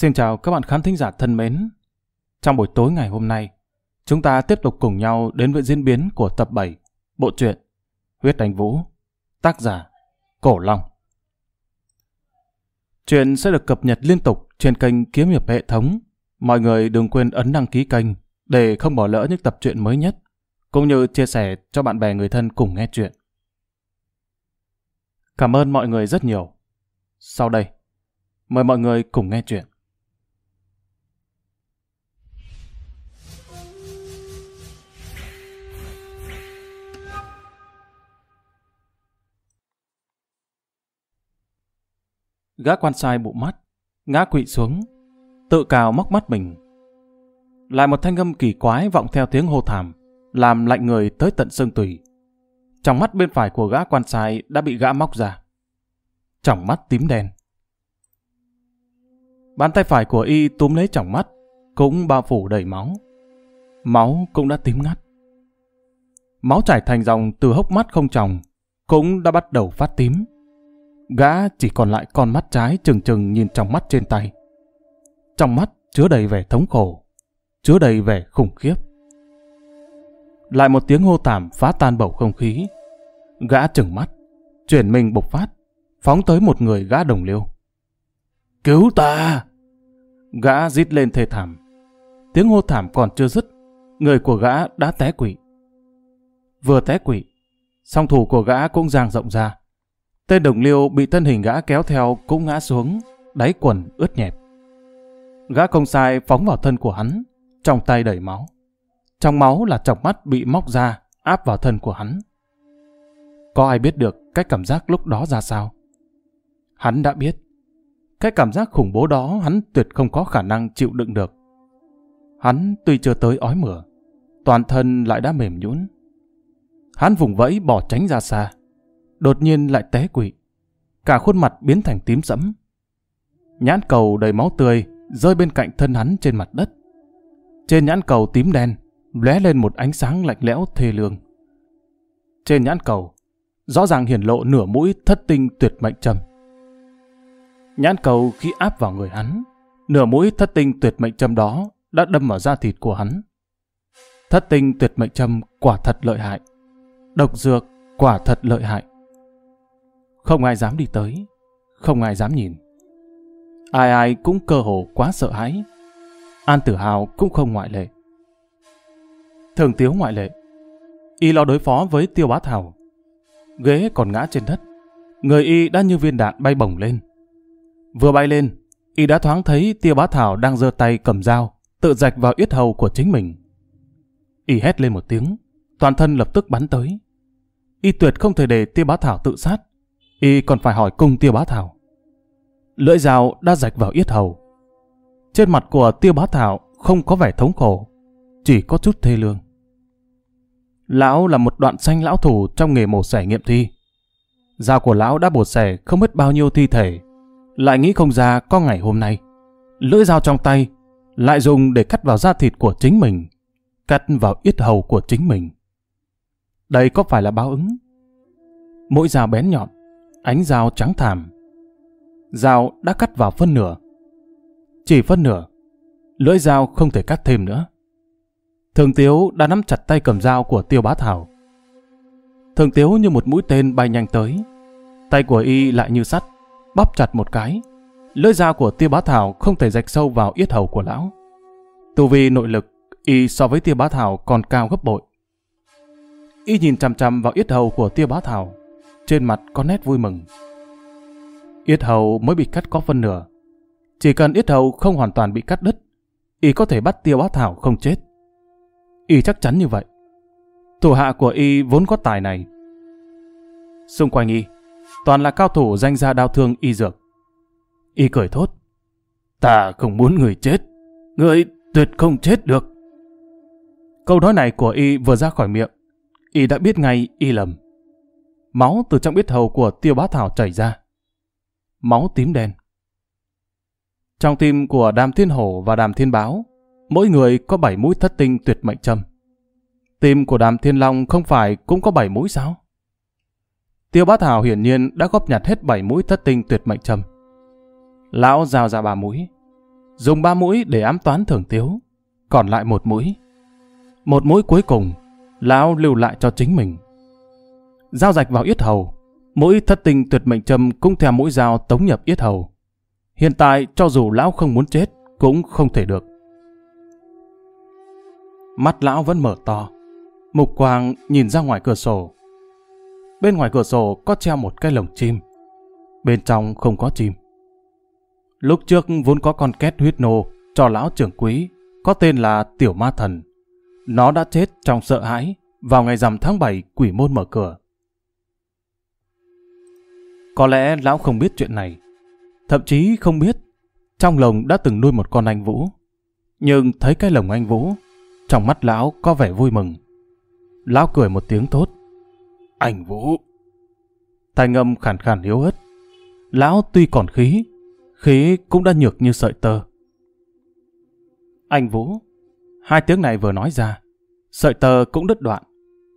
Xin chào các bạn khán thính giả thân mến. Trong buổi tối ngày hôm nay, chúng ta tiếp tục cùng nhau đến với diễn biến của tập 7 bộ truyện Huyết Đánh Vũ, tác giả Cổ Long. Chuyện sẽ được cập nhật liên tục trên kênh Kiếm Hiệp Hệ Thống. Mọi người đừng quên ấn đăng ký kênh để không bỏ lỡ những tập truyện mới nhất, cũng như chia sẻ cho bạn bè người thân cùng nghe chuyện. Cảm ơn mọi người rất nhiều. Sau đây, mời mọi người cùng nghe chuyện. Gã quan sai bụ mắt, ngã quỵ xuống, tự cào móc mắt mình. Lại một thanh âm kỳ quái vọng theo tiếng hô thảm, làm lạnh người tới tận xương tủy. Trong mắt bên phải của gã quan sai đã bị gã móc ra. Trong mắt tím đen. Bàn tay phải của y túm lấy trong mắt, cũng bao phủ đầy máu. Máu cũng đã tím ngắt. Máu chảy thành dòng từ hốc mắt không tròng, cũng đã bắt đầu phát tím. Gã chỉ còn lại con mắt trái trừng trừng nhìn trong mắt trên tay. Trong mắt chứa đầy vẻ thống khổ, chứa đầy vẻ khủng khiếp. Lại một tiếng hô thảm phá tan bầu không khí. Gã trừng mắt, chuyển mình bộc phát, phóng tới một người gã đồng liêu. Cứu ta! Gã rít lên thê thảm. Tiếng hô thảm còn chưa dứt, người của gã đã té quỵ. Vừa té quỵ, song thủ của gã cũng giang rộng ra. Tên đồng liêu bị thân hình gã kéo theo cũng ngã xuống, đáy quần ướt nhẹp. Gã không sai phóng vào thân của hắn, trong tay đầy máu. Trong máu là chọc mắt bị móc ra, áp vào thân của hắn. Có ai biết được cái cảm giác lúc đó ra sao? Hắn đã biết. Cái cảm giác khủng bố đó hắn tuyệt không có khả năng chịu đựng được. Hắn tuy chưa tới ói mửa, toàn thân lại đã mềm nhũn. Hắn vùng vẫy bỏ tránh ra xa, đột nhiên lại té quỵ. Cả khuôn mặt biến thành tím sẫm. Nhãn cầu đầy máu tươi rơi bên cạnh thân hắn trên mặt đất. Trên nhãn cầu tím đen lóe lên một ánh sáng lạnh lẽo thê lương. Trên nhãn cầu, rõ ràng hiển lộ nửa mũi thất tinh tuyệt mệnh châm. Nhãn cầu khi áp vào người hắn, nửa mũi thất tinh tuyệt mệnh châm đó đã đâm vào da thịt của hắn. Thất tinh tuyệt mệnh châm quả thật lợi hại. Độc dược quả thật lợi hại. Không ai dám đi tới, không ai dám nhìn. Ai ai cũng cơ hồ quá sợ hãi. An Tử Hào cũng không ngoại lệ. Thường Tiếu ngoại lệ. Y lo đối phó với Tiêu Bá Thảo. Ghế còn ngã trên đất. Người Y đã như viên đạn bay bổng lên. Vừa bay lên, Y đã thoáng thấy Tiêu Bá Thảo đang giơ tay cầm dao, tự rạch vào yết hầu của chính mình. Y hét lên một tiếng, toàn thân lập tức bắn tới. Y tuyệt không thể để Tiêu Bá Thảo tự sát. Y còn phải hỏi cung Tiêu Bá Thảo. Lưỡi dao đã rạch vào yết hầu. Trên mặt của Tiêu Bá Thảo không có vẻ thống khổ, chỉ có chút thê lương. Lão là một đoạn xanh lão thủ trong nghề mổ xẻ nghiệm thi. Dao của lão đã bổ xẻ không biết bao nhiêu thi thể, lại nghĩ không ra có ngày hôm nay. Lưỡi dao trong tay lại dùng để cắt vào da thịt của chính mình, cắt vào yết hầu của chính mình. Đây có phải là báo ứng? Mỗi dao bén nhọn, ánh dao trắng thảm. Dao đã cắt vào phân nửa. Chỉ phân nửa, lưỡi dao không thể cắt thêm nữa. Thường Tiếu đã nắm chặt tay cầm dao của Tiêu Bá Thảo. Thường Tiếu như một mũi tên bay nhanh tới. Tay của y lại như sắt, bóp chặt một cái. Lưỡi dao của Tiêu Bá Thảo không thể rạch sâu vào yết hầu của lão. Tu vi nội lực, y so với Tiêu Bá Thảo còn cao gấp bội. Y nhìn chằm chằm vào yết hầu của Tiêu Bá Thảo, trên mặt có nét vui mừng. Yết hầu mới bị cắt có phân nửa. Chỉ cần yết hầu không hoàn toàn bị cắt đứt, y có thể bắt Tiêu Bá Thảo không chết. Y chắc chắn như vậy. Thủ hạ của Y vốn có tài này. Xung quanh Y, toàn là cao thủ danh gia đao thương Y dược. Y cười thốt. Ta không muốn người chết. Người tuyệt không chết được. Câu nói này của Y vừa ra khỏi miệng. Y đã biết ngay Y lầm. Máu từ trong biết hầu của tiêu bá thảo chảy ra. Máu tím đen. Trong tim của đàm thiên hổ và đàm thiên báo mỗi người có bảy mũi thất tinh tuyệt mệnh châm. Tim của đàm thiên long không phải cũng có bảy mũi sao? Tiêu bá thảo hiển nhiên đã góp nhặt hết bảy mũi thất tinh tuyệt mệnh châm. Lão rào ra ba mũi. dùng ba mũi để ám toán thưởng tiếu, còn lại một mũi. Một mũi cuối cùng, lão lưu lại cho chính mình. Dao rạch vào yết hầu, mỗi thất tình tuyệt mệnh châm cũng theo mũi dao tống nhập yết hầu. Hiện tại cho dù lão không muốn chết, cũng không thể được. Mắt lão vẫn mở to, mục quang nhìn ra ngoài cửa sổ. Bên ngoài cửa sổ có treo một cái lồng chim, bên trong không có chim. Lúc trước vốn có con két huyết nô cho lão trưởng quý, có tên là Tiểu Ma Thần. Nó đã chết trong sợ hãi vào ngày rằm tháng 7 quỷ môn mở cửa. Có lẽ lão không biết chuyện này, thậm chí không biết trong lồng đã từng nuôi một con anh Vũ. Nhưng thấy cái lồng anh Vũ, trong mắt lão có vẻ vui mừng. Lão cười một tiếng tốt. Anh Vũ! Thanh âm khàn khàn yếu ớt. Lão tuy còn khí, khí cũng đã nhược như sợi tơ. Anh Vũ! Hai tiếng này vừa nói ra, sợi tơ cũng đứt đoạn.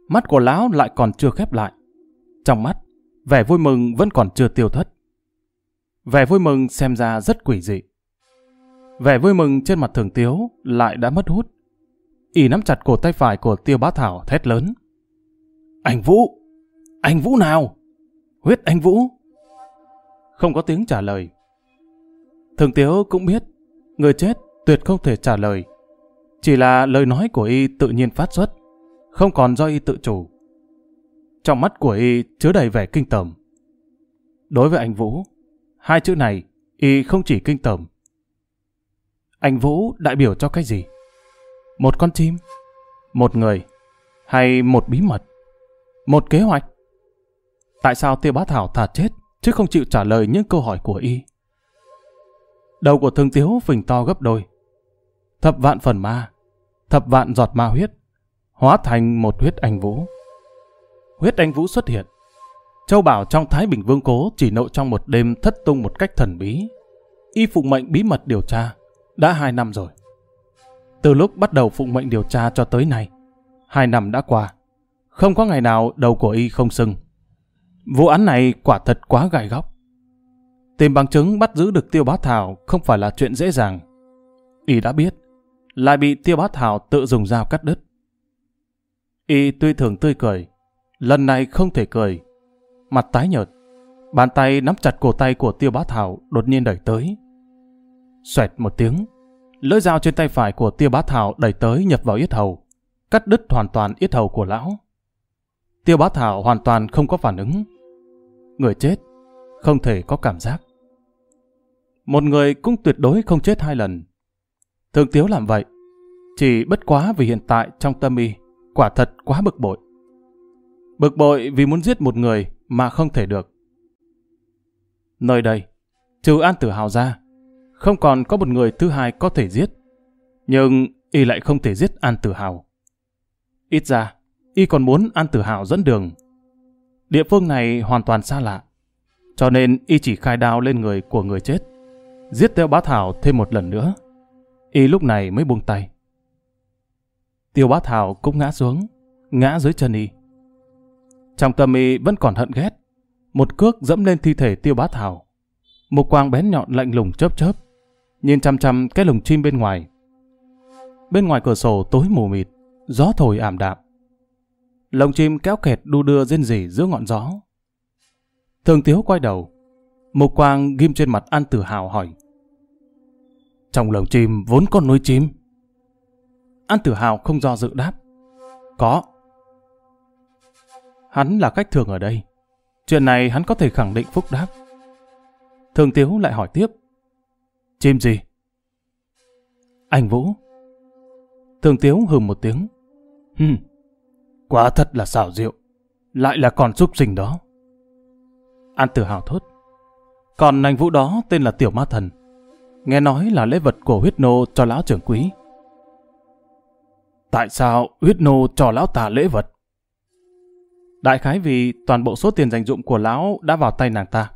Mắt của lão lại còn chưa khép lại. Trong mắt, vẻ vui mừng vẫn còn chưa tiêu thất. Vẻ vui mừng xem ra rất quỷ dị. Vẻ vui mừng trên mặt thường tiếu lại đã mất hút. ỉ nắm chặt cổ tay phải của tiêu bá thảo thét lớn. Anh Vũ! Anh Vũ nào? Huyết anh Vũ! Không có tiếng trả lời. Thường tiếu cũng biết, người chết tuyệt không thể trả lời. Chỉ là lời nói của y tự nhiên phát xuất, không còn do y tự chủ. Trong mắt của y chứa đầy vẻ kinh tởm. Đối với anh Vũ, hai chữ này y không chỉ kinh tởm. Anh Vũ đại biểu cho cái gì? Một con chim? Một người? Hay một bí mật? Một kế hoạch? Tại sao tiêu bá thảo thà chết chứ không chịu trả lời những câu hỏi của y? Đầu của thương tiếu phình to gấp đôi. Thập vạn phần ma, thập vạn giọt ma huyết, hóa thành một huyết anh vũ. Huyết anh vũ xuất hiện. Châu Bảo trong Thái Bình Vương Cố chỉ nội trong một đêm thất tung một cách thần bí. Y phụng mệnh bí mật điều tra, đã hai năm rồi. Từ lúc bắt đầu phụng mệnh điều tra cho tới nay, hai năm đã qua. Không có ngày nào đầu của y không sưng. Vụ án này quả thật quá gai góc. Tìm bằng chứng bắt giữ được Tiêu Bá Thảo không phải là chuyện dễ dàng. Y đã biết, lại bị Tiêu Bá Thảo tự dùng dao cắt đứt. Y tuy thường tươi cười, lần này không thể cười. Mặt tái nhợt, bàn tay nắm chặt cổ tay của Tiêu Bá Thảo đột nhiên đẩy tới. Xoẹt một tiếng, lưỡi dao trên tay phải của Tiêu Bá Thảo đẩy tới nhập vào yết hầu, cắt đứt hoàn toàn yết hầu của lão. Tiêu Bá Thảo hoàn toàn không có phản ứng. Người chết không thể có cảm giác. Một người cũng tuyệt đối không chết hai lần. Thường Tiếu làm vậy, chỉ bất quá vì hiện tại trong tâm y, quả thật quá bực bội. Bực bội vì muốn giết một người mà không thể được. Nơi đây, trừ An Tử Hào ra, không còn có một người thứ hai có thể giết. Nhưng y lại không thể giết An Tử Hào. Ít ra, y còn muốn An Tử Hào dẫn đường. Địa phương này hoàn toàn xa lạ, cho nên y chỉ khai đao lên người của người chết, giết Tiêu Bá Thảo thêm một lần nữa. Y lúc này mới buông tay. Tiêu Bá Thảo cũng ngã xuống, ngã dưới chân y. Trong tâm y vẫn còn hận ghét, một cước dẫm lên thi thể Tiêu Bá Thảo. Một quang bén nhọn lạnh lùng chớp chớp, nhìn chăm chăm cái lồng chim bên ngoài. Bên ngoài cửa sổ tối mù mịt, gió thổi ảm đạm. Lồng chim kéo kẹt đu đưa rên rỉ giữa ngọn gió. Thường Tiếu quay đầu. Mục quang ghim trên mặt An Tử Hào hỏi. Trong lồng chim vốn có nuôi chim. An Tử Hào không do dự đáp. Có. Hắn là cách thường ở đây. Chuyện này hắn có thể khẳng định phúc đáp. Thường Tiếu lại hỏi tiếp. Chim gì? Anh Vũ. Thường Tiếu hừm một tiếng. Hừm, quá thật là xảo diệu. Lại là con súc sinh đó. An tự hào thốt. Còn anh Vũ đó tên là Tiểu Ma Thần. Nghe nói là lễ vật của huyết nô cho lão trưởng quý. Tại sao huyết nô cho lão ta lễ vật? Đại khái vì toàn bộ số tiền dành dụng của lão đã vào tay nàng ta.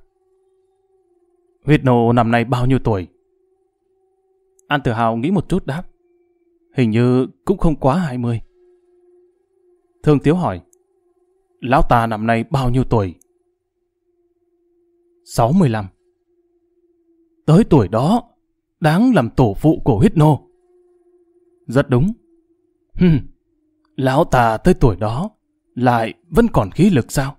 Huyết nô năm nay bao nhiêu tuổi? An tự hào nghĩ một chút đáp. Hình như cũng không quá 20. Thương Tiếu hỏi. Lão ta năm nay bao nhiêu tuổi? 65. Tới tuổi đó, đáng làm tổ phụ của huyết nô. Rất đúng. Hừm, lão ta tới tuổi đó, lại vẫn còn khí lực sao?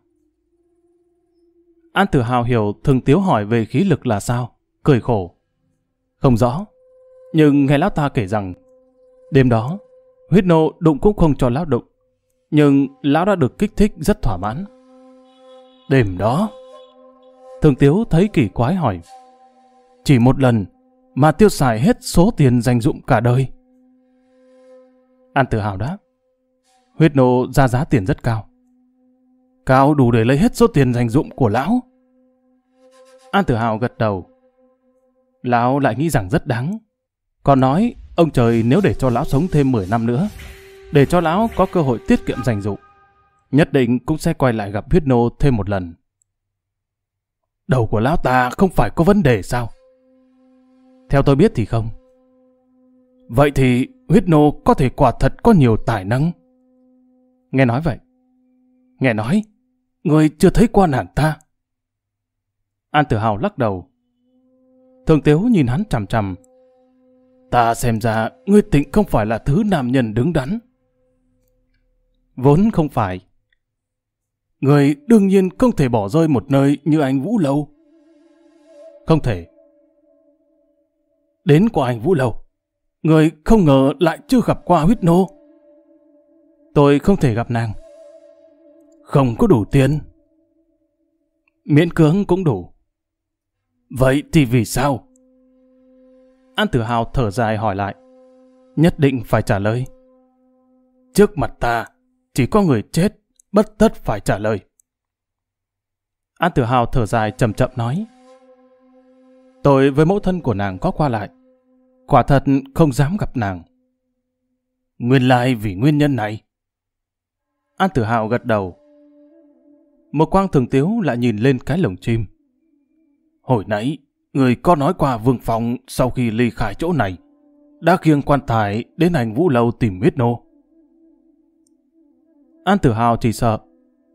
An Tử Hào hiểu thường tiếu hỏi về khí lực là sao, cười khổ. Không rõ, nhưng nghe lão ta kể rằng, đêm đó, huyết nô đụng cũng không cho lão đụng, nhưng lão đã được kích thích rất thỏa mãn. Đêm đó, thường tiếu thấy kỳ quái hỏi, chỉ một lần mà tiêu xài hết số tiền dành dụng cả đời. An Tử Hào đáp, huyết nô ra giá tiền rất cao. Cao đủ để lấy hết số tiền dành dụng của lão. An Tử Hào gật đầu. Lão lại nghĩ rằng rất đáng. Còn nói, ông trời nếu để cho lão sống thêm 10 năm nữa, để cho lão có cơ hội tiết kiệm dành dụng, nhất định cũng sẽ quay lại gặp huyết nô thêm một lần. Đầu của lão ta không phải có vấn đề sao? Theo tôi biết thì không. Vậy thì huyết nô có thể quả thật có nhiều tài năng. Nghe nói vậy. Nghe nói, người chưa thấy qua nàng ta. An Tử Hào lắc đầu. Thường Tiếu nhìn hắn chằm chằm. Ta xem ra ngươi tịnh không phải là thứ nam nhân đứng đắn. Vốn không phải. Người đương nhiên không thể bỏ rơi một nơi như anh Vũ Lâu. Không thể. Đến qua anh Vũ Lâu, người không ngờ lại chưa gặp qua huyết nô. Tôi không thể gặp nàng. Không có đủ tiền. Miễn cưỡng cũng đủ. Vậy thì vì sao? An Tử Hào thở dài hỏi lại. Nhất định phải trả lời. Trước mặt ta, chỉ có người chết, bất tất phải trả lời. An Tử Hào thở dài chậm chậm nói. Tôi với mẫu thân của nàng có qua lại. Quả thật không dám gặp nàng. Nguyên lai vì nguyên nhân này. An Tử Hào gật đầu. Một quang thường tiếu lại nhìn lên cái lồng chim. Hồi nãy, người có nói qua vương phòng sau khi ly khai chỗ này, đã khiêng quan tài đến hành vũ lâu tìm huyết nô. An Tử Hào chỉ sợ,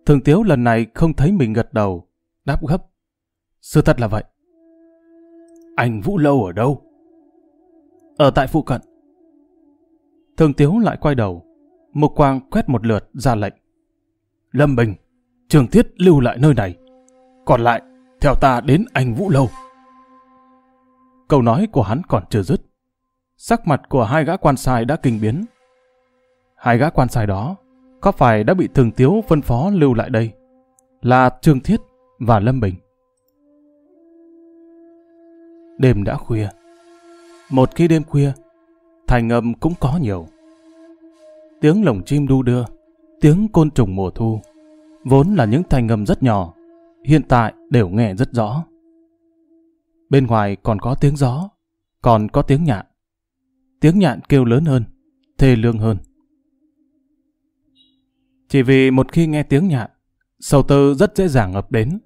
thường tiếu lần này không thấy mình gật đầu, đáp gấp. Sự thật là vậy. Anh Vũ Lâu ở đâu? Ở tại phụ cận. Thường tiếu lại quay đầu, Mục quang quét một lượt ra lệnh. Lâm Bình, Trường Thiết lưu lại nơi này. Còn lại, theo ta đến anh Vũ Lâu. Câu nói của hắn còn chưa dứt. Sắc mặt của hai gã quan sai đã kinh biến. Hai gã quan sai đó có phải đã bị thường tiếu phân phó lưu lại đây? Là Trương Thiết và Lâm Bình. Đêm đã khuya. Một khi đêm khuya, thành âm cũng có nhiều. Tiếng lồng chim đu đưa, tiếng côn trùng mùa thu, vốn là những thành âm rất nhỏ, hiện tại đều nghe rất rõ. Bên ngoài còn có tiếng gió, còn có tiếng nhạn. Tiếng nhạn kêu lớn hơn, thê lương hơn. Chỉ vì một khi nghe tiếng nhạn, sầu tư rất dễ dàng ập đến.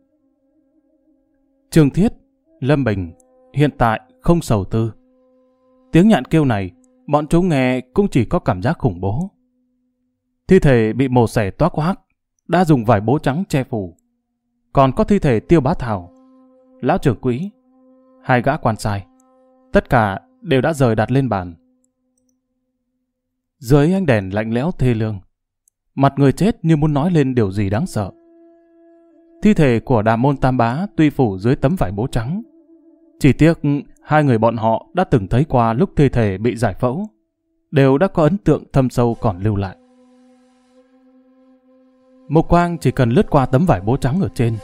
Trương Thiết, Lâm Bình, hiện tại không sầu tư. Tiếng nhạn kêu này, bọn chúng nghe cũng chỉ có cảm giác khủng bố. Thi thể bị mổ xẻ toác hoác, đã dùng vải bố trắng che phủ. Còn có thi thể tiêu bá thảo, lão trưởng quỹ, hai gã quan sai. Tất cả đều đã rời đặt lên bàn. Dưới ánh đèn lạnh lẽo thê lương, mặt người chết như muốn nói lên điều gì đáng sợ. Thi thể của đà môn tam bá tuy phủ dưới tấm vải bố trắng. Chỉ tiếc hai người bọn họ đã từng thấy qua lúc thi thể bị giải phẫu, đều đã có ấn tượng thâm sâu còn lưu lại. Mục quang chỉ cần lướt qua tấm vải bố trắng ở trên.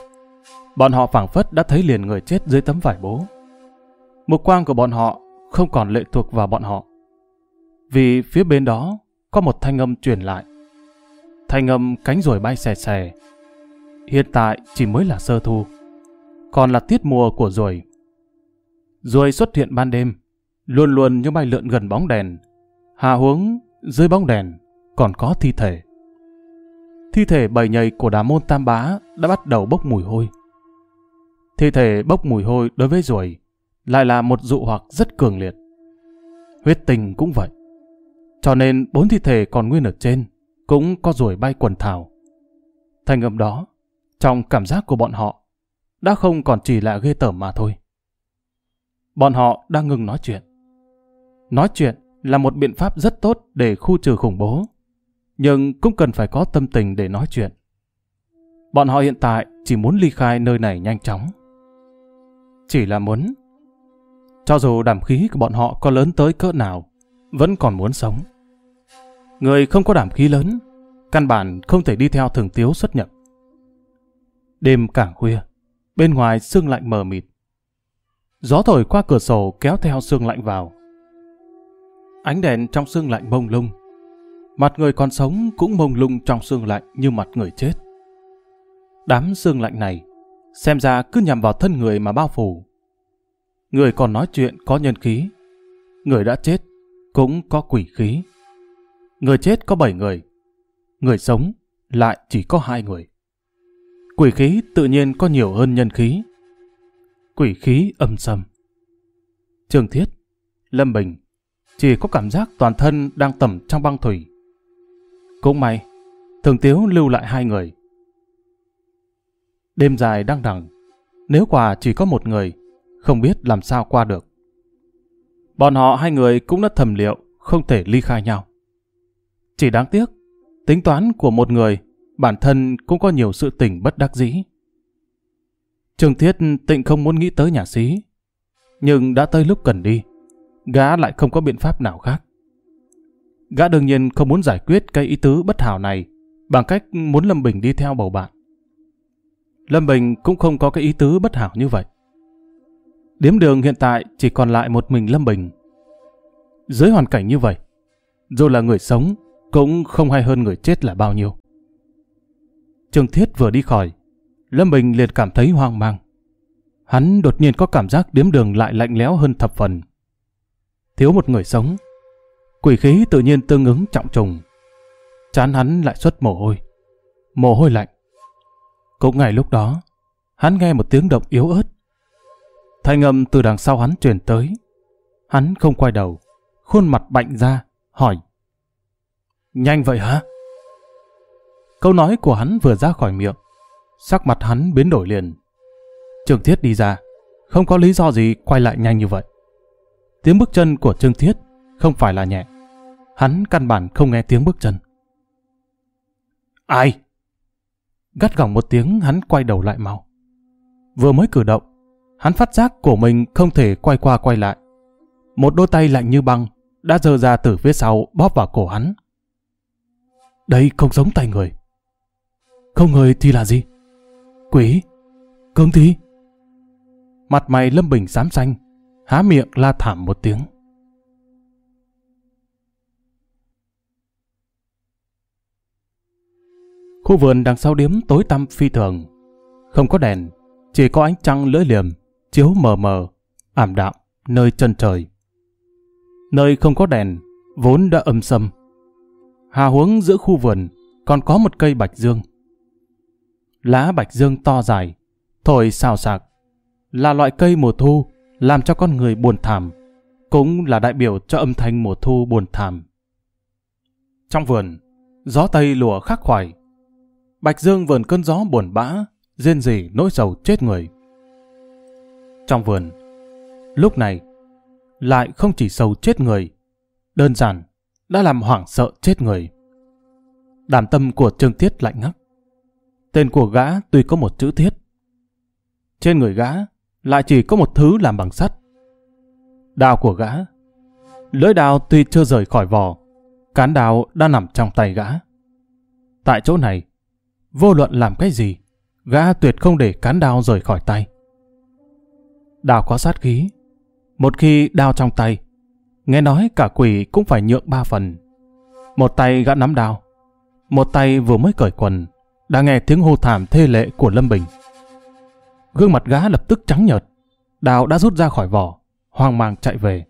Bọn họ phảng phất đã thấy liền người chết dưới tấm vải bố. Mục quang của bọn họ không còn lệ thuộc vào bọn họ. Vì phía bên đó có một thanh âm truyền lại. Thanh âm cánh ruồi bay xè xè. Hiện tại chỉ mới là sơ thu. Còn là tiết mùa của ruồi. Ruồi xuất hiện ban đêm, luôn luôn như bay lượn gần bóng đèn. Hạ huống dưới bóng đèn còn có thi thể. Thi thể bầy nhầy của đà môn tam bá đã bắt đầu bốc mùi hôi. Thi thể bốc mùi hôi đối với ruồi lại là một dụ hoặc rất cường liệt. Huyết tình cũng vậy. Cho nên bốn thi thể còn nguyên ở trên cũng có ruồi bay quần thảo. Thành âm đó, trong cảm giác của bọn họ, đã không còn chỉ là ghê tởm mà thôi. bọn họ đang ngừng nói chuyện. Nói chuyện là một biện pháp rất tốt để khu trừ khủng bố, nhưng cũng cần phải có tâm tình để nói chuyện. Bọn họ hiện tại chỉ muốn ly khai nơi này nhanh chóng. Chỉ là muốn. Cho dù đảm khí của bọn họ có lớn tới cỡ nào, vẫn còn muốn sống. Người không có đảm khí lớn, căn bản không thể đi theo thường tiếu xuất nhập. Đêm càng khuya, bên ngoài sương lạnh mờ mịt. Gió thổi qua cửa sổ kéo theo sương lạnh vào. Ánh đèn trong sương lạnh mông lung. Mặt người còn sống cũng mông lung trong xương lạnh như mặt người chết. Đám xương lạnh này, xem ra cứ nhằm vào thân người mà bao phủ. Người còn nói chuyện có nhân khí. Người đã chết cũng có quỷ khí. Người chết có bảy người. Người sống lại chỉ có hai người. Quỷ khí tự nhiên có nhiều hơn nhân khí. Quỷ khí âm sầm. Trường Thiết, Lâm Bình chỉ có cảm giác toàn thân đang tẩm trong băng thủy. Cũng may, Thường Tiếu lưu lại hai người. Đêm dài đang đằng, nếu quả chỉ có một người, không biết làm sao qua được. Bọn họ hai người cũng đã thầm liệu không thể ly khai nhau. Chỉ đáng tiếc, tính toán của một người, bản thân cũng có nhiều sự tình bất đắc dĩ. Trường Thiết tịnh không muốn nghĩ tới nhà sĩ, nhưng đã tới lúc cần đi, gã lại không có biện pháp nào khác. Gã đương nhiên không muốn giải quyết cái ý tứ bất hảo này bằng cách muốn Lâm Bình đi theo bầu bạn. Lâm Bình cũng không có cái ý tứ bất hảo như vậy. Điếm đường hiện tại chỉ còn lại một mình Lâm Bình. Dưới hoàn cảnh như vậy, dù là người sống cũng không hay hơn người chết là bao nhiêu. Trương Thiết vừa đi khỏi, Lâm Bình liền cảm thấy hoang mang. Hắn đột nhiên có cảm giác điếm đường lại lạnh lẽo hơn thập phần. Thiếu một người sống, quỷ khí tự nhiên tương ứng trọng trùng. Chán hắn lại xuất mồ hôi. Mồ hôi lạnh. Cũng ngay lúc đó, hắn nghe một tiếng động yếu ớt. Thanh âm từ đằng sau hắn truyền tới. Hắn không quay đầu, khuôn mặt bạnh ra, hỏi. Nhanh vậy hả? Câu nói của hắn vừa ra khỏi miệng, sắc mặt hắn biến đổi liền. Trương Thiết đi ra, không có lý do gì quay lại nhanh như vậy. Tiếng bước chân của Trương Thiết không phải là nhẹ. Hắn căn bản không nghe tiếng bước chân. Ai? Gắt gỏng một tiếng hắn quay đầu lại mau. Vừa mới cử động, hắn phát giác của mình không thể quay qua quay lại. Một đôi tay lạnh như băng đã giơ ra từ phía sau bóp vào cổ hắn. Đây không giống tay người. Không người thì là gì? Quỷ? Cương thi? Mặt mày Lâm Bình xám xanh, há miệng la thảm một tiếng. Khu vườn đằng sau điếm tối tăm phi thường. Không có đèn, chỉ có ánh trăng lưỡi liềm, chiếu mờ mờ, ảm đạm, nơi chân trời. Nơi không có đèn, vốn đã âm sâm. Hà huống giữa khu vườn còn có một cây bạch dương. Lá bạch dương to dài, thổi xào xạc, là loại cây mùa thu làm cho con người buồn thảm, cũng là đại biểu cho âm thanh mùa thu buồn thảm. Trong vườn, gió tây lùa khắc khoải, Bạch Dương vườn cơn gió buồn bã, rên rỉ nỗi sầu chết người. Trong vườn, lúc này, lại không chỉ sầu chết người, đơn giản đã làm hoảng sợ chết người. Đàm tâm của Trương Tiết lạnh ngắt. Tên của gã tuy có một chữ thiết. Trên người gã lại chỉ có một thứ làm bằng sắt. Đao của gã. Lưỡi đao tuy chưa rời khỏi vỏ, cán đao đã nằm trong tay gã. Tại chỗ này, vô luận làm cái gì, gã tuyệt không để cán đao rời khỏi tay. Đao có sát khí. Một khi đao trong tay, nghe nói cả quỷ cũng phải nhượng ba phần. Một tay gã nắm đao, một tay vừa mới cởi quần, đã nghe tiếng hô thảm thê lệ của Lâm Bình. Gương mặt gã lập tức trắng nhợt, đao đã rút ra khỏi vỏ, hoang mang chạy về.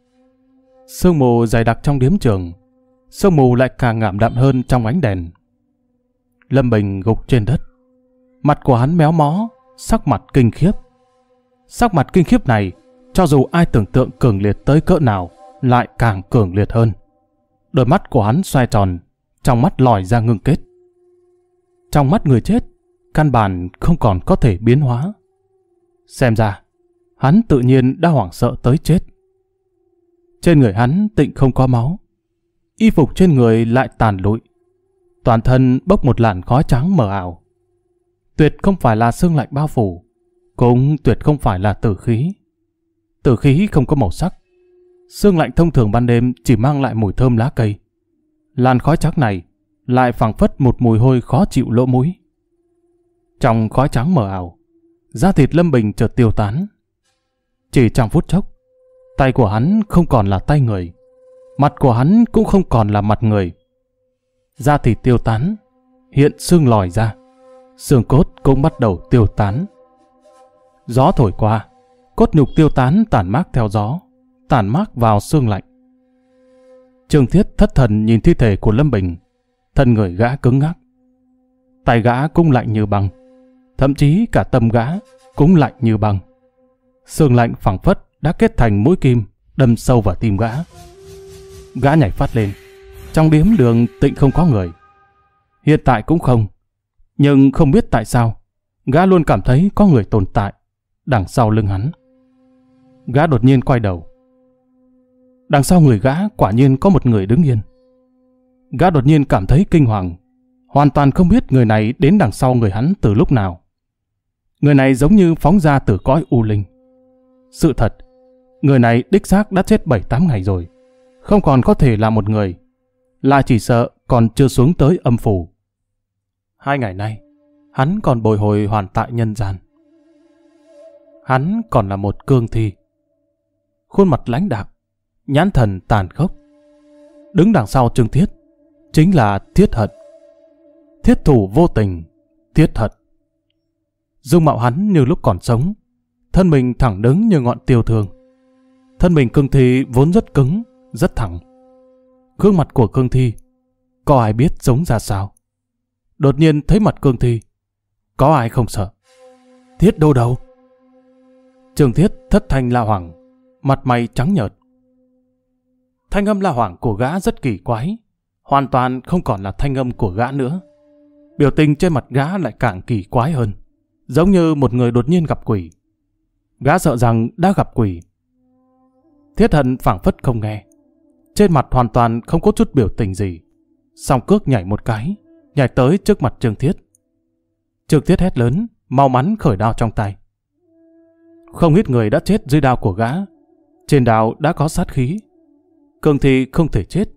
Sương mù dày đặc trong điếm trường, sương mù lại càng ngảm đạm hơn trong ánh đèn. Lâm Bình gục trên đất. Mặt của hắn méo mó, sắc mặt kinh khiếp. Sắc mặt kinh khiếp này, cho dù ai tưởng tượng cường liệt tới cỡ nào, lại càng cường liệt hơn. Đôi mắt của hắn xoay tròn, trong mắt lòi ra ngưng kết. Trong mắt người chết, căn bản không còn có thể biến hóa. Xem ra, hắn tự nhiên đã hoảng sợ tới chết. Trên người hắn tịnh không có máu. Y phục trên người lại tàn lụi. Toàn thân bốc một làn khói trắng mờ ảo. Tuyệt không phải là xương lạnh bao phủ, cũng tuyệt không phải là tử khí. Tử khí không có màu sắc. Xương lạnh thông thường ban đêm chỉ mang lại mùi thơm lá cây. Làn khói trắng này lại phảng phất một mùi hôi khó chịu lỗ mũi. Trong khói trắng mờ ảo, da thịt Lâm Bình chợt tiêu tán. Chỉ trong phút chốc, tay của hắn không còn là tay người, mặt của hắn cũng không còn là mặt người. Da thịt tiêu tán, hiện xương lòi ra, xương cốt cũng bắt đầu tiêu tán. Gió thổi qua, cốt nhục tiêu tán tản mát theo gió, tản mát vào xương lạnh. Trương Thiết thất thần nhìn thi thể của Lâm Bình, thân người gã cứng ngắc. Tay gã cũng lạnh như băng, thậm chí cả tâm gã cũng lạnh như băng. Xương lạnh phẳng phất đã kết thành mũi kim đâm sâu vào tim gã. Gã nhảy phát lên, trong điếm đường tịnh không có người. Hiện tại cũng không, nhưng không biết tại sao, gã luôn cảm thấy có người tồn tại đằng sau lưng hắn. Gã đột nhiên quay đầu. Đằng sau người gã quả nhiên có một người đứng yên. Gã đột nhiên cảm thấy kinh hoàng, hoàn toàn không biết người này đến đằng sau người hắn từ lúc nào. Người này giống như phóng ra từ cõi u linh. Sự thật, người này đích xác đã chết 7-8 ngày rồi, không còn có thể là một người, là chỉ sợ còn chưa xuống tới âm phủ. Hai ngày nay, hắn còn bồi hồi hoàn tại nhân gian. Hắn còn là một cương thi. Khuôn mặt lãnh đạm, nhãn thần tàn khốc. Đứng đằng sau Trương Thiết, chính là Thiết Hận. Thiết thủ vô tình, Thiết Hận. Dung mạo hắn như lúc còn sống, thân mình thẳng đứng như ngọn tiêu thường Thân mình cương thi vốn rất cứng, rất thẳng. Gương mặt của cương thi, có ai biết giống ra sao? Đột nhiên thấy mặt cương thi, có ai không sợ? Thiết đâu đâu? Trường thiết thất thanh la hoàng, mặt mày trắng nhợt. Thanh âm la hoàng của gã rất kỳ quái, hoàn toàn không còn là thanh âm của gã nữa. Biểu tình trên mặt gã lại càng kỳ quái hơn, giống như một người đột nhiên gặp quỷ. Gã sợ rằng đã gặp quỷ. Thiết thần phảng phất không nghe. Trên mặt hoàn toàn không có chút biểu tình gì. Song cước nhảy một cái, nhảy tới trước mặt Trương Thiết. Trương Thiết hét lớn, mau mắn khởi đao trong tay. Không ít người đã chết dưới đao của gã. Trên đao đã có sát khí. Cường thì không thể chết,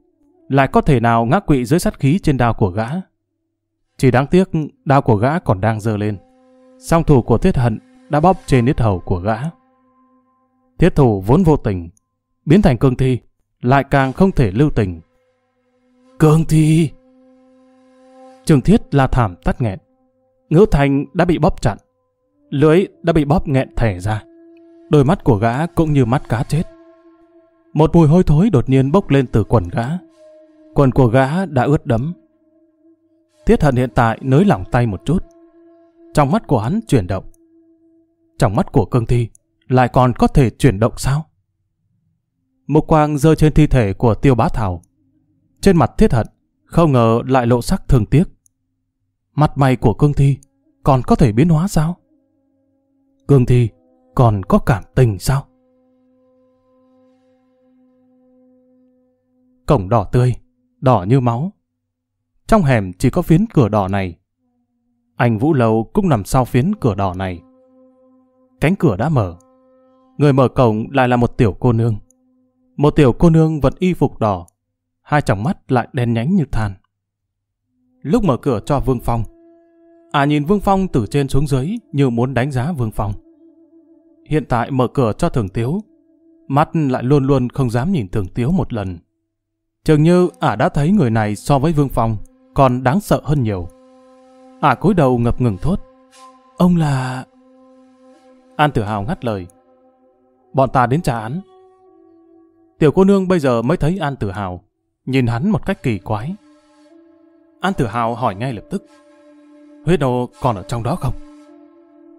lại có thể nào ngã quỵ dưới sát khí trên đao của gã. Chỉ đáng tiếc đao của gã còn đang dơ lên. Song thủ của thiết hận đã bóp trên nít hầu của gã. Thiết thủ vốn vô tình, biến thành cương thi, lại càng không thể lưu tình. Cương thi! Trường thiết là thảm tắt nghẹn. Ngữ thành đã bị bóp chặn. Lưỡi đã bị bóp nghẹn thẻ ra. Đôi mắt của gã cũng như mắt cá chết. Một mùi hôi thối đột nhiên bốc lên từ quần gã. Quần của gã đã ướt đẫm. Thiết hận hiện tại nới lỏng tay một chút. Trong mắt của hắn chuyển động. Trong mắt của cương thi lại còn có thể chuyển động sao? Một quang rơi trên thi thể của tiêu bá thảo. Trên mặt thiết hận, không ngờ lại lộ sắc thường tiếc. Mặt mày của cương thi còn có thể biến hóa sao? Cương thi còn có cảm tình sao? Cổng đỏ tươi, đỏ như máu. Trong hẻm chỉ có phiến cửa đỏ này. Anh Vũ Lâu cũng nằm sau phiến cửa đỏ này. Cánh cửa đã mở. Người mở cổng lại là một tiểu cô nương. Một tiểu cô nương vẫn y phục đỏ, hai tròng mắt lại đen nhánh như than. Lúc mở cửa cho Vương Phong, à nhìn Vương Phong từ trên xuống dưới như muốn đánh giá Vương Phong. Hiện tại mở cửa cho Thường Tiếu, mắt lại luôn luôn không dám nhìn Thường Tiếu một lần. Chừng như ả à đã thấy người này so với Vương Phong còn đáng sợ hơn nhiều. Ả à cúi đầu ngập ngừng thốt. Ông là... An Tử Hào ngắt lời. Bọn ta đến trả án. Tiểu cô nương bây giờ mới thấy An Tử Hào, nhìn hắn một cách kỳ quái. An Tử Hào hỏi ngay lập tức. Huyết nô còn ở trong đó không?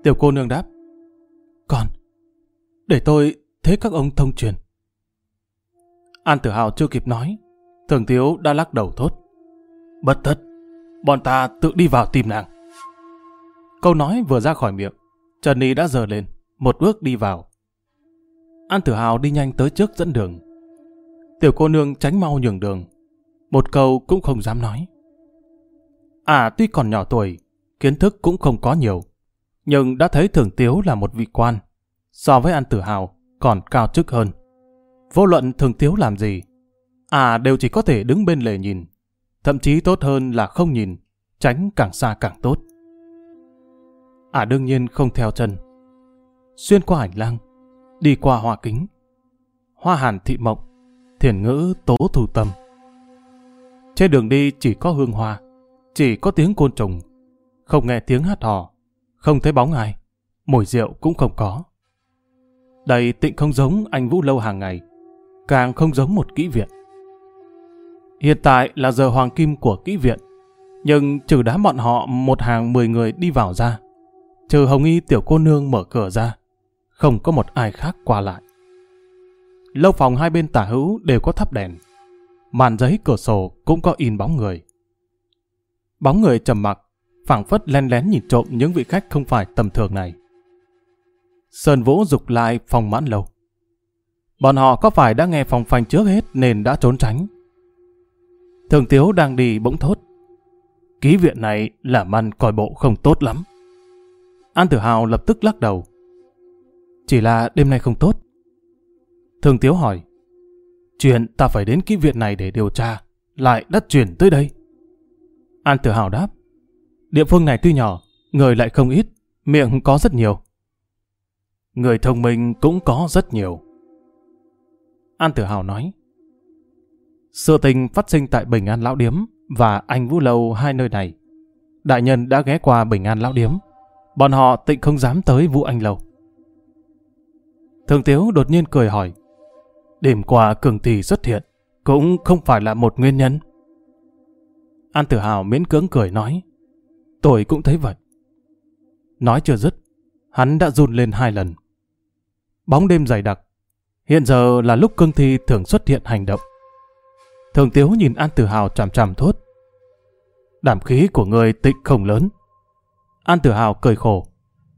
Tiểu cô nương đáp. Còn. Để tôi thế các ông thông truyền. An Tử Hào chưa kịp nói. Thường thiếu đã lắc đầu thốt. Bất thật, Bọn ta tự đi vào tìm nàng. Câu nói vừa ra khỏi miệng. Trần Ni đã dờ lên. Một bước đi vào. An Tử Hào đi nhanh tới trước dẫn đường. Tiểu cô nương tránh mau nhường đường. Một câu cũng không dám nói. À tuy còn nhỏ tuổi, kiến thức cũng không có nhiều, nhưng đã thấy Thường Tiếu là một vị quan. So với An Tử Hào, còn cao chức hơn. Vô luận Thường Tiếu làm gì, à đều chỉ có thể đứng bên lề nhìn. Thậm chí tốt hơn là không nhìn, tránh càng xa càng tốt. À đương nhiên không theo chân. Xuyên qua hành lang, đi qua hoa kính. Hoa hàn thị mộng, thiền ngữ tố thủ tâm. Trên đường đi chỉ có hương hoa, chỉ có tiếng côn trùng, không nghe tiếng hát hò, không thấy bóng ai, mùi rượu cũng không có. Đây tịnh không giống anh Vũ Lâu hàng ngày, càng không giống một kỹ viện. Hiện tại là giờ hoàng kim của kỹ viện, nhưng trừ đám bọn họ một hàng mười người đi vào ra, trừ Hồng Y tiểu cô nương mở cửa ra, không có một ai khác qua lại. Lâu phòng hai bên tả hữu đều có thắp đèn, màn giấy cửa sổ cũng có in bóng người. Bóng người trầm mặc, phảng phất len lén nhìn trộm những vị khách không phải tầm thường này. Sơn Vũ dục lại phòng mãn lâu. Bọn họ có phải đã nghe phòng phanh trước hết nên đã trốn tránh. Thường Tiếu đang đi bỗng thốt. Ký viện này làm ăn coi bộ không tốt lắm. An Tử Hào lập tức lắc đầu. Chỉ là đêm nay không tốt. Thường Tiếu hỏi. Chuyện ta phải đến cái viện này để điều tra, lại đắt chuyển tới đây. An Tử Hào đáp. Địa phương này tuy nhỏ, người lại không ít, miệng có rất nhiều. Người thông minh cũng có rất nhiều. An Tử Hào nói. Sự tình phát sinh tại Bình An Lão Điếm và Anh Vũ Lâu hai nơi này. Đại nhân đã ghé qua Bình An Lão Điếm. Bọn họ tịnh không dám tới Vũ Anh Lâu. Thường Tiếu đột nhiên cười hỏi. Đêm qua cường tỷ xuất hiện cũng không phải là một nguyên nhân. An Tử Hào miễn cưỡng cười nói. Tôi cũng thấy vậy. Nói chưa dứt, hắn đã run lên hai lần. Bóng đêm dày đặc. Hiện giờ là lúc cương thi thường xuất hiện hành động. Thường Tiếu nhìn An Tử Hào chằm chằm thốt. Đảm khí của người tịnh không lớn. An Tử Hào cười khổ.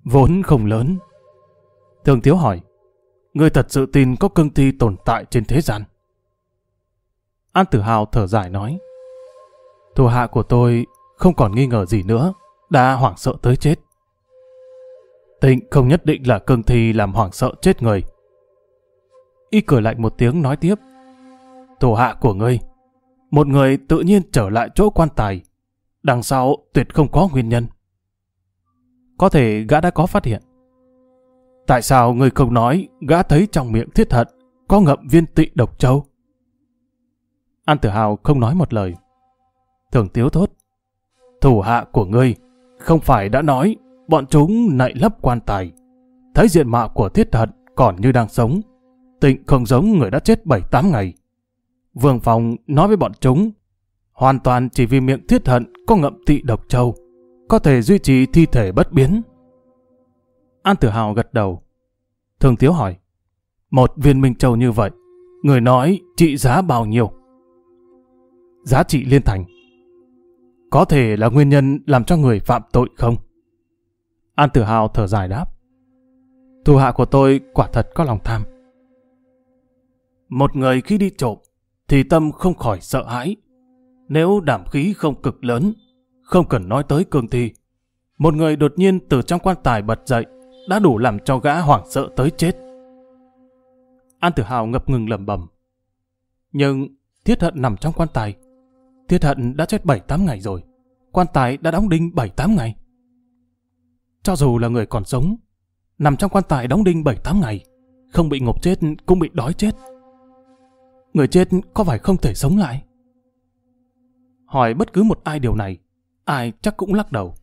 Vốn không lớn. Thường Tiếu hỏi. Ngươi thật sự tin có cương thi tồn tại trên thế gian. An Tử Hào thở dài nói. Thủ hạ của tôi không còn nghi ngờ gì nữa, đã hoảng sợ tới chết. Tịnh không nhất định là cương thi làm hoảng sợ chết người. Y cười lạnh một tiếng nói tiếp. Thủ hạ của ngươi, một người tự nhiên trở lại chỗ quan tài, đằng sau tuyệt không có nguyên nhân. Có thể gã đã có phát hiện. Tại sao ngươi không nói, gã thấy trong miệng thiết thận có ngậm viên tị độc châu? An tử hào không nói một lời. Thường tiếu thốt. Thủ hạ của ngươi, không phải đã nói, bọn chúng nạy lấp quan tài. Thấy diện mạo của thiết thận còn như đang sống. Tịnh không giống người đã chết 7-8 ngày. Vương Phong nói với bọn chúng, hoàn toàn chỉ vì miệng thiết thận có ngậm tị độc châu, có thể duy trì thi thể bất biến. An Tử Hào gật đầu. Thường Tiếu hỏi một viên minh châu như vậy người nói trị giá bao nhiêu? Giá trị liên thành có thể là nguyên nhân làm cho người phạm tội không? An Tử Hào thở dài đáp. Thù hạ của tôi quả thật có lòng tham. Một người khi đi trộm, thì tâm không khỏi sợ hãi. Nếu đảm khí không cực lớn, không cần nói tới cường thi. Một người đột nhiên từ trong quan tài bật dậy, đã đủ làm cho gã hoảng sợ tới chết. An Tử Hào ngập ngừng lẩm bẩm. Nhưng thiết hận nằm trong quan tài, Thiết hận đã chết 7-8 ngày rồi. Quan tài đã đóng đinh 7-8 ngày. Cho dù là người còn sống, nằm trong quan tài đóng đinh 7-8 ngày, không bị ngộp chết cũng bị đói chết. Người chết có phải không thể sống lại? Hỏi bất cứ một ai điều này, ai chắc cũng lắc đầu.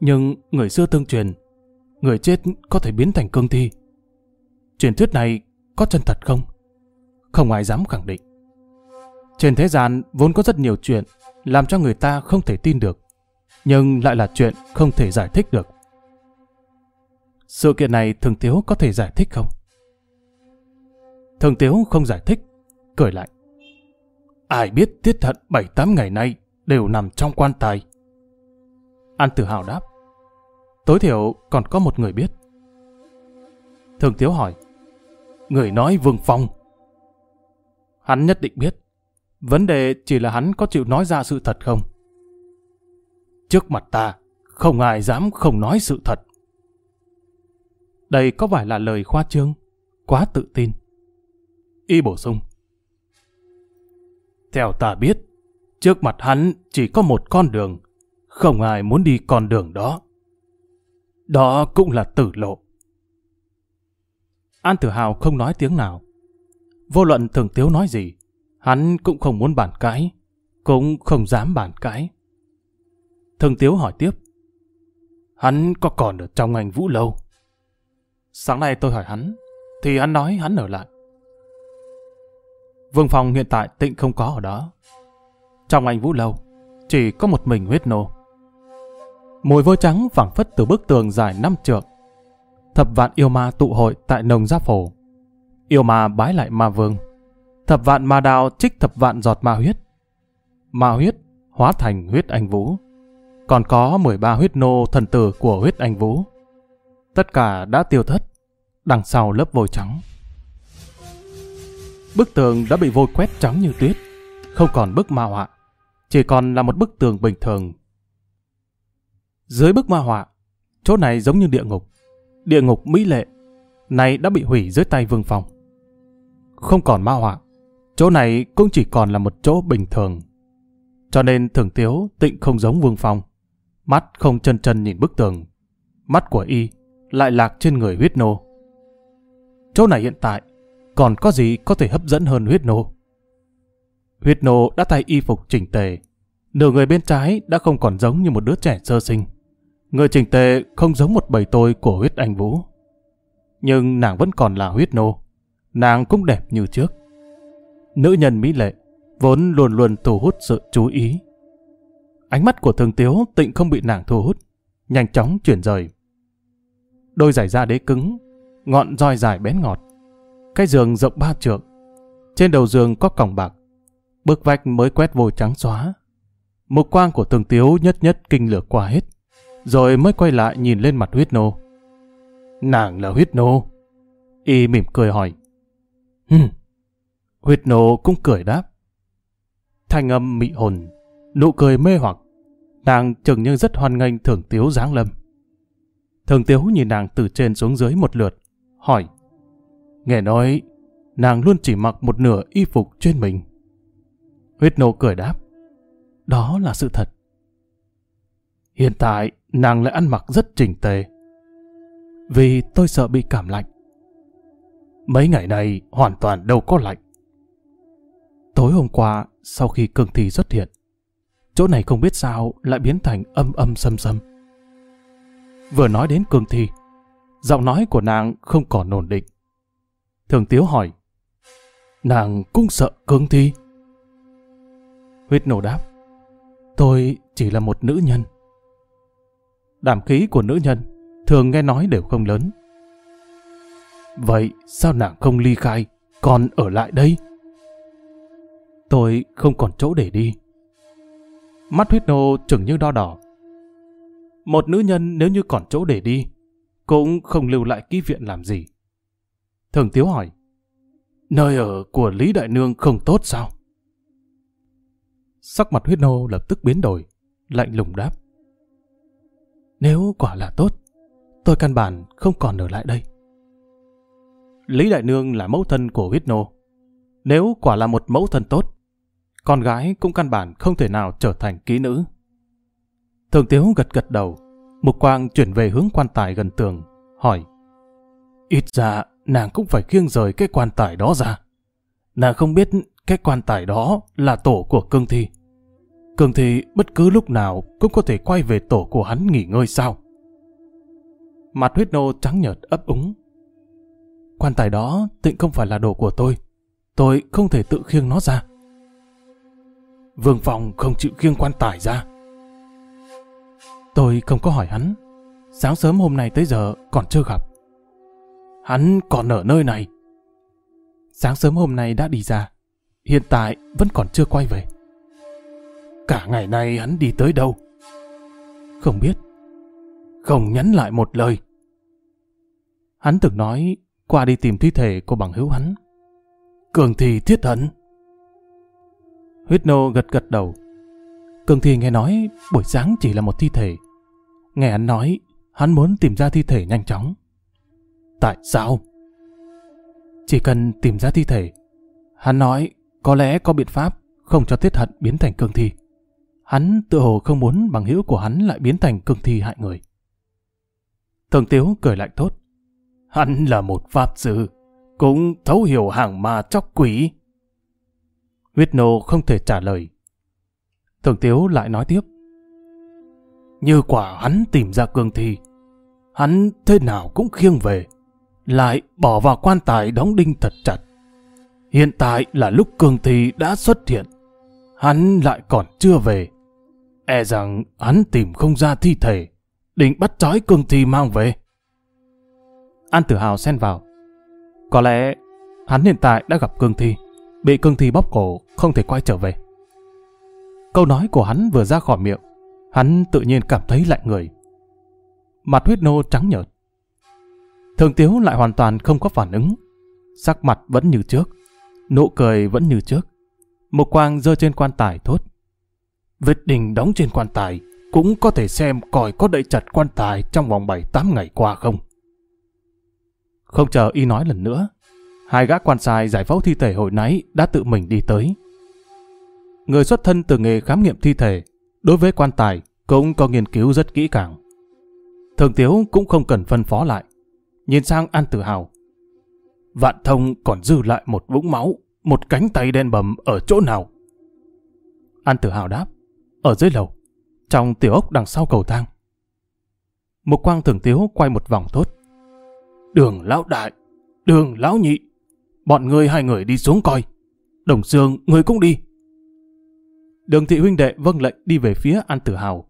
Nhưng người xưa tương truyền, người chết có thể biến thành cương thi. Truyền thuyết này có chân thật không? Không ai dám khẳng định. Trên thế gian vốn có rất nhiều chuyện làm cho người ta không thể tin được, nhưng lại là chuyện không thể giải thích được. Sự kiện này Thường Tiếu có thể giải thích không? Thường Tiếu không giải thích, cười lại. Ai biết tiết thận 7-8 ngày nay đều nằm trong quan tài. An tự hào đáp. Tối thiểu còn có một người biết. Thường Tiếu hỏi. người nói Vương Phong. Hắn nhất định biết. Vấn đề chỉ là hắn có chịu nói ra sự thật không? Trước mặt ta, không ai dám không nói sự thật. Đây có phải là lời khoa trương, quá tự tin. Y bổ sung. Theo ta biết, trước mặt hắn chỉ có một con đường, không ai muốn đi con đường đó. Đó cũng là tử lộ. An Tử Hào không nói tiếng nào. Vô luận thường tiếu nói gì, hắn cũng không muốn bàn cãi, cũng không dám bàn cãi. Thường tiếu hỏi tiếp. Hắn có còn ở trong ngành vũ lâu? Sáng nay tôi hỏi hắn, thì hắn nói hắn ở lại. Vương Phong hiện tại tịnh không có ở đó. Trong ngành vũ lâu, chỉ có một mình huyết nô. Mùi vôi trắng phảng phất từ bức tường dài năm trượng. Thập vạn yêu ma tụ hội tại nồng giáp phổ. Yêu ma bái lại ma vương. Thập vạn ma đào trích thập vạn giọt ma huyết. Ma huyết hóa thành huyết anh vũ. Còn có 13 huyết nô thần tử của huyết anh vũ. Tất cả đã tiêu thất, đằng sau lớp vôi trắng. Bức tường đã bị vôi quét trắng như tuyết, không còn bức ma họa, chỉ còn là một bức tường bình thường dưới bức ma họa, chỗ này giống như địa ngục. Địa ngục mỹ lệ, này đã bị hủy dưới tay Vương Phong. Không còn ma họa, chỗ này cũng chỉ còn là một chỗ bình thường. Cho nên thường tiếu tịnh không giống Vương Phong. Mắt không chân chân nhìn bức tường. Mắt của y lại lạc trên người huyết nô. Chỗ này hiện tại còn có gì có thể hấp dẫn hơn huyết nô. Huyết nô đã thay y phục chỉnh tề. Nửa người bên trái đã không còn giống như một đứa trẻ sơ sinh. Người trình tề không giống một bầy tôi của huyết anh Vũ. Nhưng nàng vẫn còn là huyết nô. Nàng cũng đẹp như trước. Nữ nhân mỹ lệ, vốn luôn luôn thu hút sự chú ý. Ánh mắt của thường tiếu tịnh không bị nàng thu hút, nhanh chóng chuyển rời. Đôi giày da đế cứng, ngọn roi dài bén ngọt. Cái giường rộng ba trượng. Trên đầu giường có còng bạc. Bức vách mới quét vôi trắng xóa. Một quang của thường tiếu nhất nhất kinh lược qua hết rồi mới quay lại nhìn lên mặt huyết nô. Nàng là huyết nô. Y mỉm cười hỏi. Hừm. Huyết nô cũng cười đáp. Thanh âm mị hồn, nụ cười mê hoặc. Nàng chừng như rất hoan nghênh thường tiếu giáng lâm. Thường tiếu nhìn nàng từ trên xuống dưới một lượt, hỏi. Nghe nói, nàng luôn chỉ mặc một nửa y phục trên mình. Huyết nô cười đáp. Đó là sự thật. Hiện tại, nàng lại ăn mặc rất chỉnh tề. Vì tôi sợ bị cảm lạnh. Mấy ngày này hoàn toàn đâu có lạnh. Tối hôm qua, sau khi cương thi xuất hiện, chỗ này không biết sao lại biến thành âm âm sâm sâm. Vừa nói đến cương thi, giọng nói của nàng không còn ổn định. Thường Tiếu hỏi, nàng cũng sợ cương thi. Huyết nổ đáp, tôi chỉ là một nữ nhân đảm khí của nữ nhân, thường nghe nói đều không lớn. Vậy sao nàng không ly khai, còn ở lại đây? Tôi không còn chỗ để đi. Mắt huyết nô chừng như đo đỏ. Một nữ nhân nếu như còn chỗ để đi, cũng không lưu lại ký viện làm gì. Thường Tiếu hỏi, nơi ở của Lý Đại Nương không tốt sao? Sắc mặt huyết nô lập tức biến đổi, lạnh lùng đáp. Nếu quả là tốt, tôi căn bản không còn ở lại đây. Lý Đại Nương là mẫu thân của huyết nô. Nếu quả là một mẫu thân tốt, con gái cũng căn bản không thể nào trở thành kỹ nữ. Thường Tiếu gật gật đầu, Mục Quang chuyển về hướng quan tài gần tường, hỏi. Ít ra, nàng cũng phải khiêng rời cái quan tài đó ra. Nàng không biết cái quan tài đó là tổ của cương thi. Cường thì bất cứ lúc nào cũng có thể quay về tổ của hắn nghỉ ngơi sao? Mặt huyết nô trắng nhợt ấp úng. Quan tài đó tịnh không phải là đồ của tôi. Tôi không thể tự khiêng nó ra. Vương Phong không chịu khiêng quan tài ra. Tôi không có hỏi hắn. Sáng sớm hôm nay tới giờ còn chưa gặp. Hắn còn ở nơi này. Sáng sớm hôm nay đã đi ra. Hiện tại vẫn còn chưa quay về. Cả ngày nay hắn đi tới đâu? Không biết. Không nhắn lại một lời. Hắn từng nói qua đi tìm thi thể của bằng hữu hắn. Cường thi thiết hận. Huyết nô gật gật đầu. Cường thi nghe nói buổi sáng chỉ là một thi thể. Nghe hắn nói, hắn muốn tìm ra thi thể nhanh chóng. Tại sao? Chỉ cần tìm ra thi thể. Hắn nói có lẽ có biện pháp không cho tiết hận biến thành cương thi. Hắn tự hồ không muốn bằng hữu của hắn lại biến thành cương thi hại người. Thường Tiếu cười lạnh thốt Hắn là một pháp sư, cũng thấu hiểu hàng ma chóc quỷ. Huyết nô không thể trả lời. Thường Tiếu lại nói tiếp. Như quả hắn tìm ra cương thi, hắn thế nào cũng khiêng về, lại bỏ vào quan tài đóng đinh thật chặt. Hiện tại là lúc cương thi đã xuất hiện, hắn lại còn chưa về. E rằng hắn tìm không ra thi thể, định bắt trói cương thi mang về. An Tử Hào xen vào. Có lẽ hắn hiện tại đã gặp cương thi, bị cương thi bóp cổ, không thể quay trở về. Câu nói của hắn vừa ra khỏi miệng, hắn tự nhiên cảm thấy lạnh người. Mặt huyết nô trắng nhợt. Thường Tiếu lại hoàn toàn không có phản ứng. Sắc mặt vẫn như trước, nụ cười vẫn như trước. Một quang rơi trên quan tài thốt. Vết đình đóng trên quan tài cũng có thể xem coi có đậy chặt quan tài trong vòng 7-8 ngày qua không. Không chờ y nói lần nữa, hai gã quan sai giải phẫu thi thể hồi nãy đã tự mình đi tới. Người xuất thân từ nghề khám nghiệm thi thể, đối với quan tài cũng có nghiên cứu rất kỹ càng. Thường Tiếu cũng không cần phân phó lại, nhìn sang An Tử Hào. Vạn thông còn dư lại một vũng máu, một cánh tay đen bầm ở chỗ nào? An Tử Hào đáp, ở dưới lầu, trong tiểu ốc đằng sau cầu thang. Một quang thường tiếu quay một vòng tốt. Đường lão đại, đường lão nhị, bọn ngươi hai người đi xuống coi. Đồng Dương, người cũng đi. Đường thị huynh đệ vâng lệnh đi về phía An Tử Hào.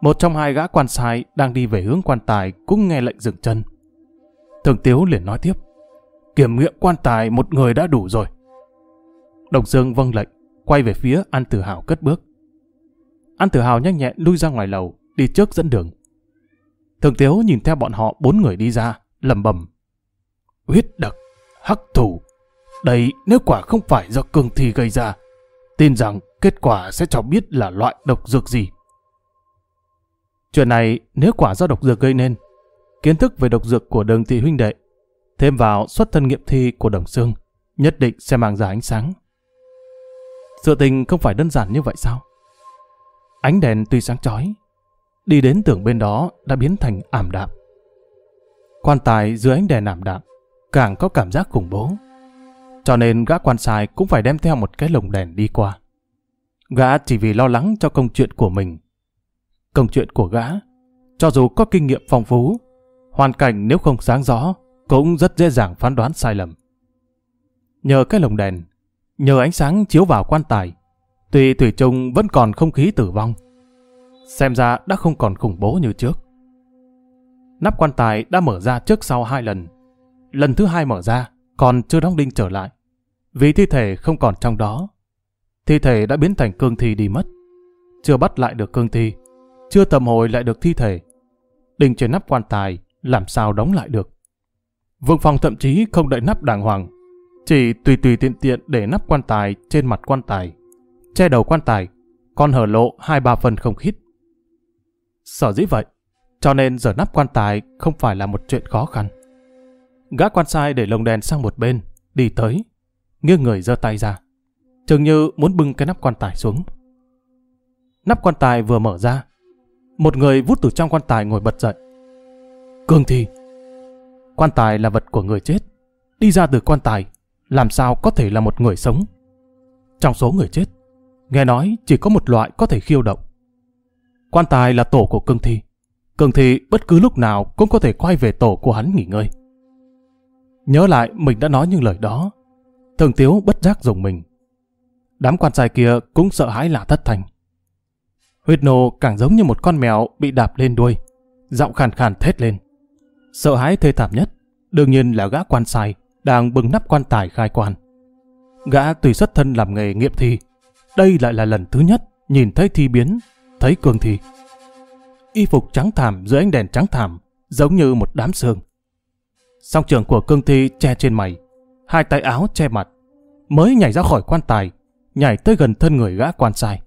Một trong hai gã quan sai đang đi về hướng quan tài cũng nghe lệnh dừng chân. Thường Tiếu liền nói tiếp. Kiểm nghiệm quan tài một người đã đủ rồi. Đồng Dương vâng lệnh, quay về phía An Tử Hào cất bước. An Tử Hào nhanh nhẹn lui ra ngoài lầu, đi trước dẫn đường. Thường Tiếu nhìn theo bọn họ bốn người đi ra, lầm bầm. Huyết đặc, hắc thủ. Đây nếu quả không phải do cường thi gây ra, tin rằng kết quả sẽ cho biết là loại độc dược gì. Chuyện này nếu quả do độc dược gây nên, kiến thức về độc dược của đường thị huynh đệ, thêm vào xuất thân nghiệm thi của đồng xương, nhất định sẽ mang ra ánh sáng. Sự tình không phải đơn giản như vậy sao? Ánh đèn tuy sáng chói, đi đến tường bên đó đã biến thành ảm đạm. Quan tài dưới ánh đèn ảm đạm càng có cảm giác khủng bố. Cho nên gã quan sai cũng phải đem theo một cái lồng đèn đi qua. Gã chỉ vì lo lắng cho công chuyện của mình. Công chuyện của gã, cho dù có kinh nghiệm phong phú, hoàn cảnh nếu không sáng rõ, cũng rất dễ dàng phán đoán sai lầm. Nhờ cái lồng đèn, nhờ ánh sáng chiếu vào quan tài, Tuy Thủy Trung vẫn còn không khí tử vong, xem ra đã không còn khủng bố như trước. Nắp quan tài đã mở ra trước sau hai lần. Lần thứ hai mở ra, còn chưa đóng đinh trở lại. Vì thi thể không còn trong đó. Thi thể đã biến thành cương thi đi mất. Chưa bắt lại được cương thi, chưa tầm hồi lại được thi thể. Đinh trên nắp quan tài, làm sao đóng lại được. Vương phòng thậm chí không đợi nắp đàng hoàng, chỉ tùy tùy tiện tiện để nắp quan tài trên mặt quan tài che đầu quan tài, còn hở lộ hai ba phần không khít. Sở dĩ vậy, cho nên giờ nắp quan tài không phải là một chuyện khó khăn. Gã quan sai để lồng đèn sang một bên, đi tới, nghiêng người giơ tay ra, chừng như muốn bưng cái nắp quan tài xuống. Nắp quan tài vừa mở ra, một người vút từ trong quan tài ngồi bật dậy. Cương thi, quan tài là vật của người chết, đi ra từ quan tài, làm sao có thể là một người sống? Trong số người chết, Nghe nói chỉ có một loại có thể khiêu động. Quan tài là tổ của cương thi. Cương thi bất cứ lúc nào cũng có thể quay về tổ của hắn nghỉ ngơi. Nhớ lại mình đã nói những lời đó. Thường tiếu bất giác dùng mình. Đám quan tài kia cũng sợ hãi là thất thành. Huyết nô càng giống như một con mèo bị đạp lên đuôi. Giọng khàn khàn thét lên. Sợ hãi thê thảm nhất, đương nhiên là gã quan sai đang bừng nắp quan tài khai quan. Gã tùy xuất thân làm nghề nghiệm thi, đây lại là lần thứ nhất nhìn thấy thi biến, thấy cường thi. Y phục trắng thảm dưới ánh đèn trắng thảm, giống như một đám sương. Song trường của cương thi che trên mày, hai tay áo che mặt, mới nhảy ra khỏi quan tài, nhảy tới gần thân người gã quan sai.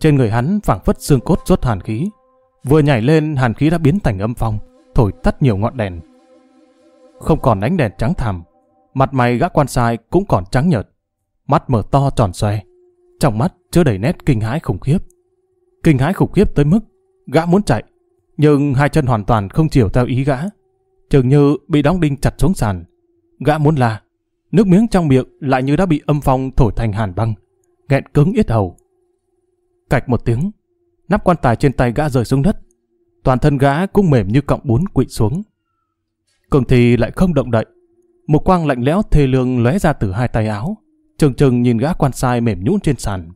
Trên người hắn phảng phất xương cốt rốt hàn khí, vừa nhảy lên hàn khí đã biến thành âm phong, thổi tắt nhiều ngọn đèn. Không còn ánh đèn trắng thẳm, mặt mày gã quan sai cũng còn trắng nhợt, mắt mở to tròn xoe, trong mắt chứa đầy nét kinh hãi khủng khiếp. Kinh hãi khủng khiếp tới mức gã muốn chạy, nhưng hai chân hoàn toàn không chiều theo ý gã, chừng như bị đóng đinh chặt xuống sàn. Gã muốn la, nước miếng trong miệng lại như đã bị âm phong thổi thành hàn băng, nghẹn cứng yết hầu. Cạch một tiếng, nắp quan tài trên tay gã rơi xuống đất, toàn thân gã cũng mềm như cọng bún quỵ xuống. Cường thì lại không động đậy, một quang lạnh lẽo thê lương lóe ra từ hai tay áo, trừng trừng nhìn gã quan sai mềm nhũn trên sàn.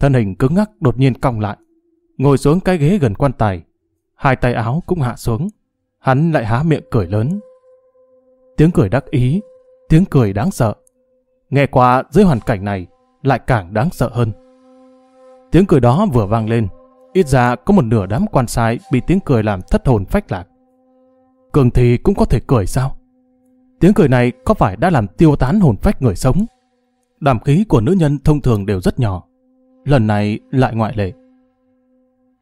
Thân hình cứng ngắc đột nhiên cong lại, ngồi xuống cái ghế gần quan tài, hai tay áo cũng hạ xuống, hắn lại há miệng cười lớn. Tiếng cười đắc ý, tiếng cười đáng sợ. Nghe qua dưới hoàn cảnh này lại càng đáng sợ hơn. Tiếng cười đó vừa vang lên, ít ra có một nửa đám quan sai bị tiếng cười làm thất hồn phách lạc. Cường thì cũng có thể cười sao? Tiếng cười này có phải đã làm tiêu tán hồn phách người sống? Đàm khí của nữ nhân thông thường đều rất nhỏ. Lần này lại ngoại lệ.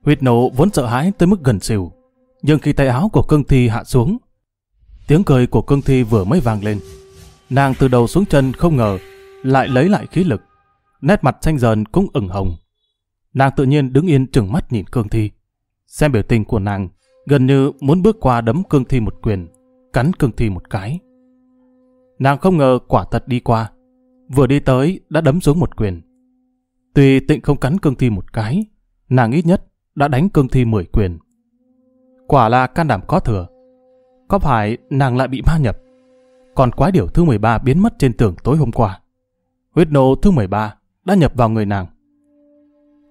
Huyết nổ vốn sợ hãi tới mức gần xỉu. Nhưng khi tay áo của cương thi hạ xuống, tiếng cười của cương thi vừa mới vang lên. Nàng từ đầu xuống chân không ngờ, lại lấy lại khí lực. Nét mặt xanh dần cũng ửng hồng. Nàng tự nhiên đứng yên trừng mắt nhìn cương thi. Xem biểu tình của nàng, gần như muốn bước qua đấm cương thi một quyền, cắn cương thi một cái. Nàng không ngờ quả thật đi qua, vừa đi tới đã đấm xuống một quyền. Tuy tịnh không cắn cương thi một cái, nàng ít nhất đã đánh cương thi mười quyền. Quả là can đảm có thừa. Có phải nàng lại bị ma nhập? Còn quái điểu thứ 13 biến mất trên tường tối hôm qua. Huyết nô thứ 13 đã nhập vào người nàng.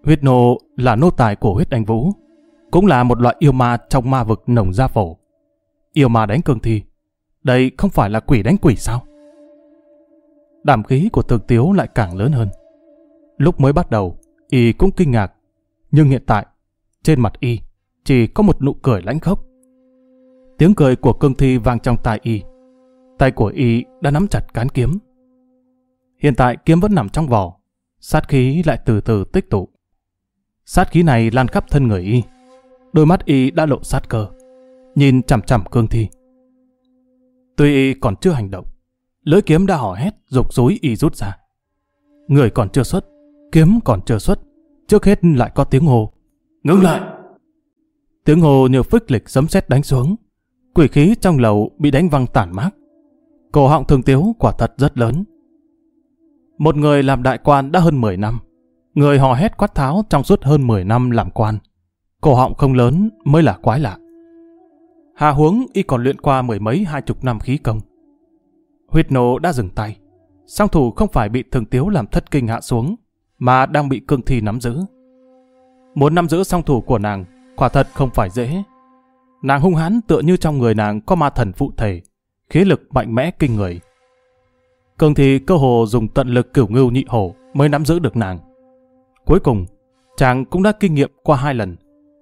Huyết nô là nô tài của huyết anh vũ, cũng là một loại yêu ma trong ma vực nồng gia phổ. Yêu ma đánh cương thi, đây không phải là quỷ đánh quỷ sao? Đảm khí của thực tiếu lại càng lớn hơn. Lúc mới bắt đầu, y cũng kinh ngạc, nhưng hiện tại, trên mặt y chỉ có một nụ cười lãnh khốc. Tiếng cười của cương thi vang trong tai y. Tay của y đã nắm chặt cán kiếm. Hiện tại kiếm vẫn nằm trong vỏ, sát khí lại từ từ tích tụ. Sát khí này lan khắp thân người y. Đôi mắt y đã lộ sát cơ, nhìn chằm chằm cương thi. Tuy y còn chưa hành động, lưỡi kiếm đã hò hét, dục dối y rút ra. Người còn chưa xuất, kiếm còn chưa xuất, trước hết lại có tiếng hồ. Ngưng lại! Tiếng hồ như phích lịch sấm sét đánh xuống. Quỷ khí trong lầu bị đánh văng tản mát. Cổ họng thường tiếu quả thật rất lớn. Một người làm đại quan đã hơn 10 năm. Người hò hét quát tháo trong suốt hơn 10 năm làm quan. Cổ họng không lớn mới là quái lạ. Hà huống y còn luyện qua mười mấy hai chục năm khí công. Huyết Nô đã dừng tay. Song thủ không phải bị thường tiếu làm thất kinh hạ xuống, mà đang bị cương thi nắm giữ. Muốn nắm giữ song thủ của nàng, quả thật không phải dễ. Nàng hung hãn tựa như trong người nàng có ma thần phụ thể, khí lực mạnh mẽ kinh người. Cương thi cơ hồ dùng tận lực cửu ngưu nhị hổ mới nắm giữ được nàng. Cuối cùng, chàng cũng đã kinh nghiệm qua hai lần.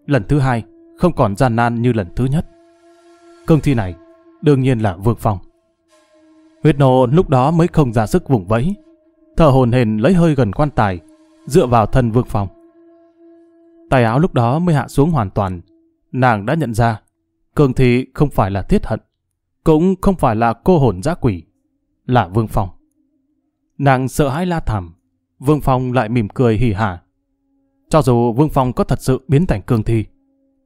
Lần thứ hai, không còn gian nan như lần thứ nhất. Cương thi này, đương nhiên là vượt Phong. Huyết Nô lúc đó mới không ra sức vùng vẫy, thở hồn hền lấy hơi gần quan tài, dựa vào thân Vương Phong. Tay áo lúc đó mới hạ xuống hoàn toàn, nàng đã nhận ra, cường thị không phải là thiết hận, cũng không phải là cô hồn giã quỷ, là Vương Phong. Nàng sợ hãi la thảm, Vương Phong lại mỉm cười hỉ hả. Cho dù Vương Phong có thật sự biến thành cường thi,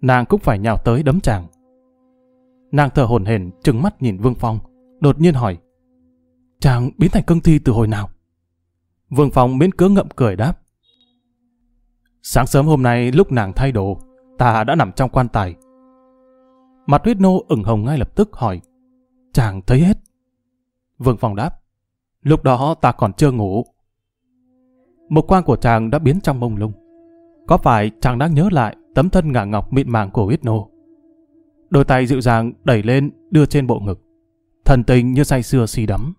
nàng cũng phải nhào tới đấm chàng. Nàng thở hổn hển trừng mắt nhìn Vương Phong, đột nhiên hỏi. Chàng biến thành cương thi từ hồi nào? Vương Phong miễn cưỡng ngậm cười đáp. Sáng sớm hôm nay lúc nàng thay đồ, ta đã nằm trong quan tài. Mặt huyết nô ửng hồng ngay lập tức hỏi. Chàng thấy hết. Vương Phong đáp. Lúc đó ta còn chưa ngủ. Một quan của chàng đã biến trong mông lung. Có phải chàng đang nhớ lại tấm thân ngả ngọc mịn màng của huyết nô? Đôi tay dịu dàng đẩy lên đưa trên bộ ngực. Thần tình như say xưa si đắm.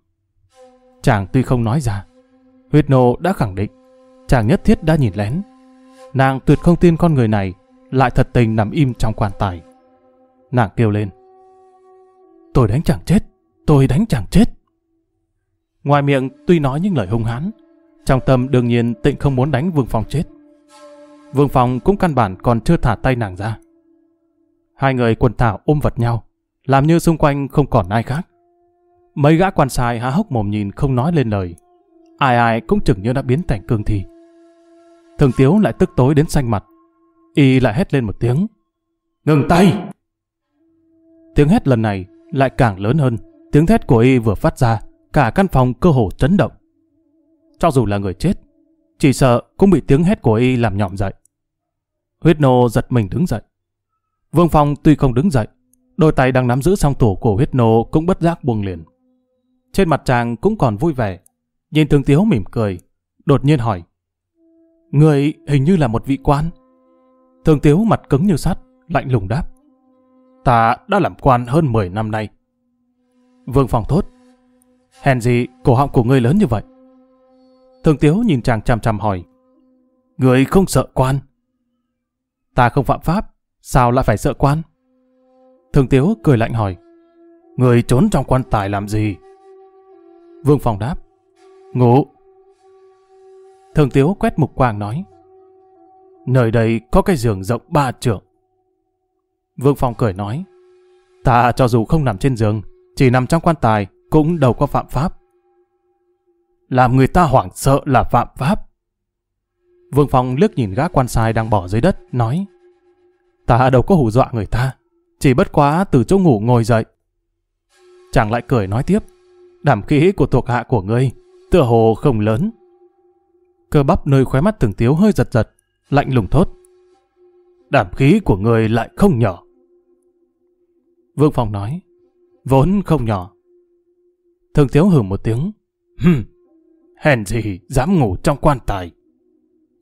Chàng tuy không nói ra. Huyết nô đã khẳng định. Chàng nhất thiết đã nhìn lén. Nàng tuyệt không tin con người này lại thật tình nằm im trong quan tài. Nàng kêu lên. tôi đánh chẳng chết, tôi đánh chẳng chết. Ngoài miệng tuy nói những lời hung hãn, trong tâm đương nhiên tịnh không muốn đánh Vương Phong chết. Vương Phong cũng căn bản còn chưa thả tay nàng ra. Hai người quần thảo ôm vật nhau, làm như xung quanh không còn ai khác. Mấy gã quan sai há hốc mồm nhìn không nói lên lời. Ai ai cũng chừng như đã biến thành cương thi. Thường Tiếu lại tức tối đến xanh mặt. Y lại hét lên một tiếng. Ngừng tay! Tiếng hét lần này lại càng lớn hơn. Tiếng thét của Y vừa phát ra, cả căn phòng cơ hồ chấn động. Cho dù là người chết, chỉ sợ cũng bị tiếng hét của Y làm nhọm dậy. Huyết nô giật mình đứng dậy. Vương Phong tuy không đứng dậy, đôi tay đang nắm giữ song tủ của huyết nô cũng bất giác buông liền. Trên mặt chàng cũng còn vui vẻ, nhìn Thường Tiếu mỉm cười, đột nhiên hỏi. Người hình như là một vị quan. Thường Tiếu mặt cứng như sắt, lạnh lùng đáp. Ta đã làm quan hơn 10 năm nay. Vương Phong thốt. Hèn gì cổ họng của ngươi lớn như vậy? Thường Tiếu nhìn chàng chằm chằm hỏi. Người không sợ quan. Ta không phạm pháp, sao lại phải sợ quan? Thường Tiếu cười lạnh hỏi. Người trốn trong quan tài làm gì? Vương Phong đáp. Ngủ. Thường Tiếu quét mục quang nói. Nơi đây có cái giường rộng ba trượng. Vương Phong cười nói. Ta cho dù không nằm trên giường, chỉ nằm trong quan tài, cũng đâu có phạm pháp. Làm người ta hoảng sợ là phạm pháp. Vương Phong liếc nhìn gã quan sai đang bỏ dưới đất, nói. Ta đâu có hù dọa người ta, chỉ bất quá từ chỗ ngủ ngồi dậy. Chàng lại cười nói tiếp. Đảm khí của thuộc hạ của ngươi, tựa hồ không lớn. Cơ bắp nơi khóe mắt thường tiếu hơi giật giật, lạnh lùng thốt. Đảm khí của ngươi lại không nhỏ. Vương Phong nói, vốn không nhỏ. Thường tiếu hử một tiếng, hừm, hèn gì dám ngủ trong quan tài.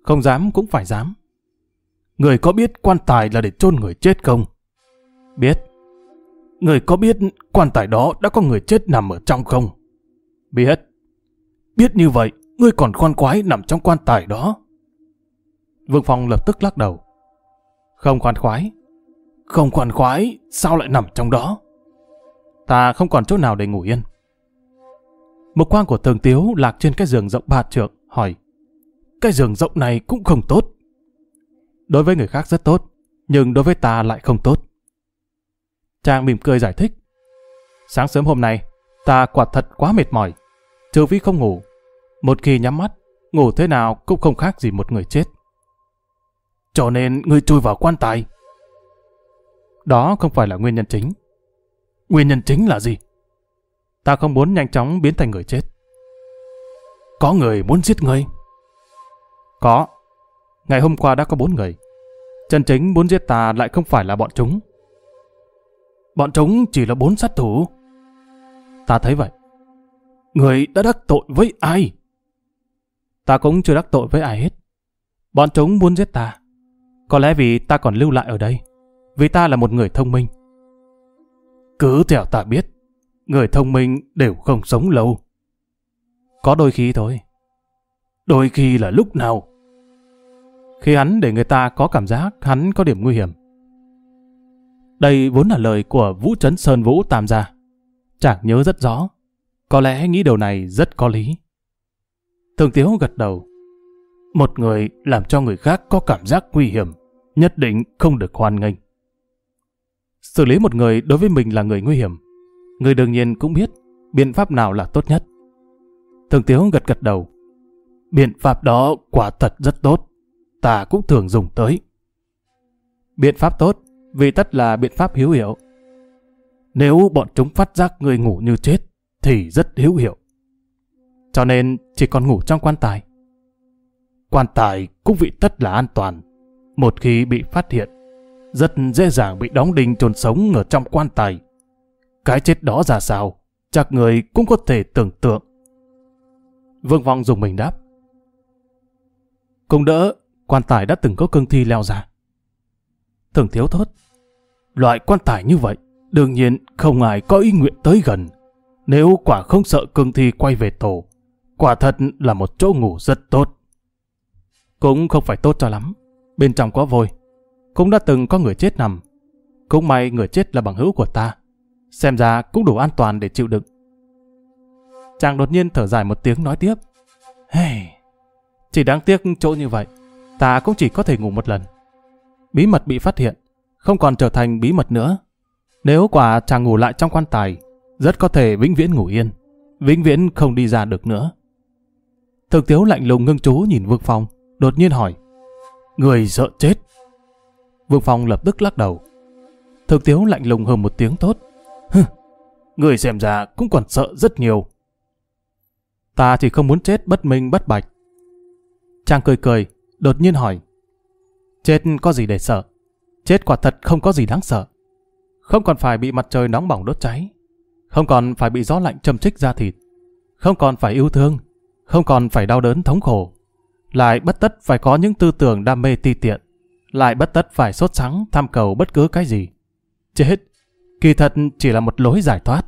Không dám cũng phải dám. Người có biết quan tài là để chôn người chết không? Biết. Người có biết quan tài đó đã có người chết nằm ở trong không? Biết. Biết như vậy, ngươi còn khoan khoái nằm trong quan tài đó. Vương Phong lập tức lắc đầu. Không khoan khoái. Không khoan khoái, sao lại nằm trong đó? Ta không còn chỗ nào để ngủ yên. Một quan của tường tiếu lạc trên cái giường rộng ba trượng, hỏi. Cái giường rộng này cũng không tốt. Đối với người khác rất tốt, nhưng đối với ta lại không tốt. Trang mỉm cười giải thích. Sáng sớm hôm nay, ta quả thật quá mệt mỏi. Trừ vi không ngủ. Một khi nhắm mắt, ngủ thế nào cũng không khác gì một người chết. Cho nên ngươi chui vào quan tài. Đó không phải là nguyên nhân chính. Nguyên nhân chính là gì? Ta không muốn nhanh chóng biến thành người chết. Có người muốn giết ngươi. Có. Ngày hôm qua đã có bốn người. Chân chính muốn giết ta lại không phải là bọn chúng. Bọn chúng chỉ là bốn sát thủ. Ta thấy vậy. Người đã đắc tội với ai? Ta cũng chưa đắc tội với ai hết. Bọn chúng muốn giết ta. Có lẽ vì ta còn lưu lại ở đây. Vì ta là một người thông minh. Cứ theo ta biết, người thông minh đều không sống lâu. Có đôi khi thôi. Đôi khi là lúc nào? Khi hắn để người ta có cảm giác hắn có điểm nguy hiểm. Đây vốn là lời của Vũ Trấn Sơn Vũ Tam gia. Chàng nhớ rất rõ. Có lẽ nghĩ điều này rất có lý. Thường Tiếu gật đầu. Một người làm cho người khác có cảm giác nguy hiểm, nhất định không được hoan nghênh. Xử lý một người đối với mình là người nguy hiểm. Người đương nhiên cũng biết biện pháp nào là tốt nhất. Thường Tiếu gật gật đầu. Biện pháp đó quả thật rất tốt. Ta cũng thường dùng tới. Biện pháp tốt vì tất là biện pháp hiếu hiệu. Nếu bọn chúng phát giác người ngủ như chết, thì rất hữu hiệu. Cho nên chỉ còn ngủ trong quan tài. Quan tài cũng vị tất là an toàn. Một khi bị phát hiện, rất dễ dàng bị đóng đinh trồn sống ở trong quan tài. Cái chết đó ra sao, chắc người cũng có thể tưởng tượng. Vương Vong dùng mình đáp. Cùng đỡ, quan tài đã từng có cương thi leo ra. Thường thiếu thốt. Loại quan tài như vậy, đương nhiên không ai có ý nguyện tới gần. Nếu quả không sợ cương thi quay về tổ, quả thật là một chỗ ngủ rất tốt. Cũng không phải tốt cho lắm. Bên trong có vôi. Cũng đã từng có người chết nằm. Cũng may người chết là bằng hữu của ta. xem ra cũng đủ an toàn để chịu đựng. Chàng đột nhiên thở dài một tiếng nói tiếp. Hey, chỉ đáng tiếc chỗ như vậy, ta cũng chỉ có thể ngủ một lần. Bí mật bị phát hiện, không còn trở thành bí mật nữa. Nếu quả chàng ngủ lại trong quan tài, rất có thể vĩnh viễn ngủ yên, vĩnh viễn không đi ra được nữa. Thực tiếu lạnh lùng ngưng chú nhìn Vương Phong, đột nhiên hỏi. Người sợ chết. Vương Phong lập tức lắc đầu. Thực tiếu lạnh lùng hơn một tiếng tốt. Hừ, người xem ra cũng còn sợ rất nhiều. Ta chỉ không muốn chết bất minh bất bạch. Chàng cười cười, đột nhiên hỏi. Chết có gì để sợ? Chết quả thật không có gì đáng sợ. Không còn phải bị mặt trời nóng bỏng đốt cháy. Không còn phải bị gió lạnh châm chích da thịt. Không còn phải yêu thương. Không còn phải đau đớn thống khổ. Lại bất tất phải có những tư tưởng đam mê ti tiện. Lại bất tất phải sốt sắng tham cầu bất cứ cái gì. Chết, kỳ thật chỉ là một lối giải thoát.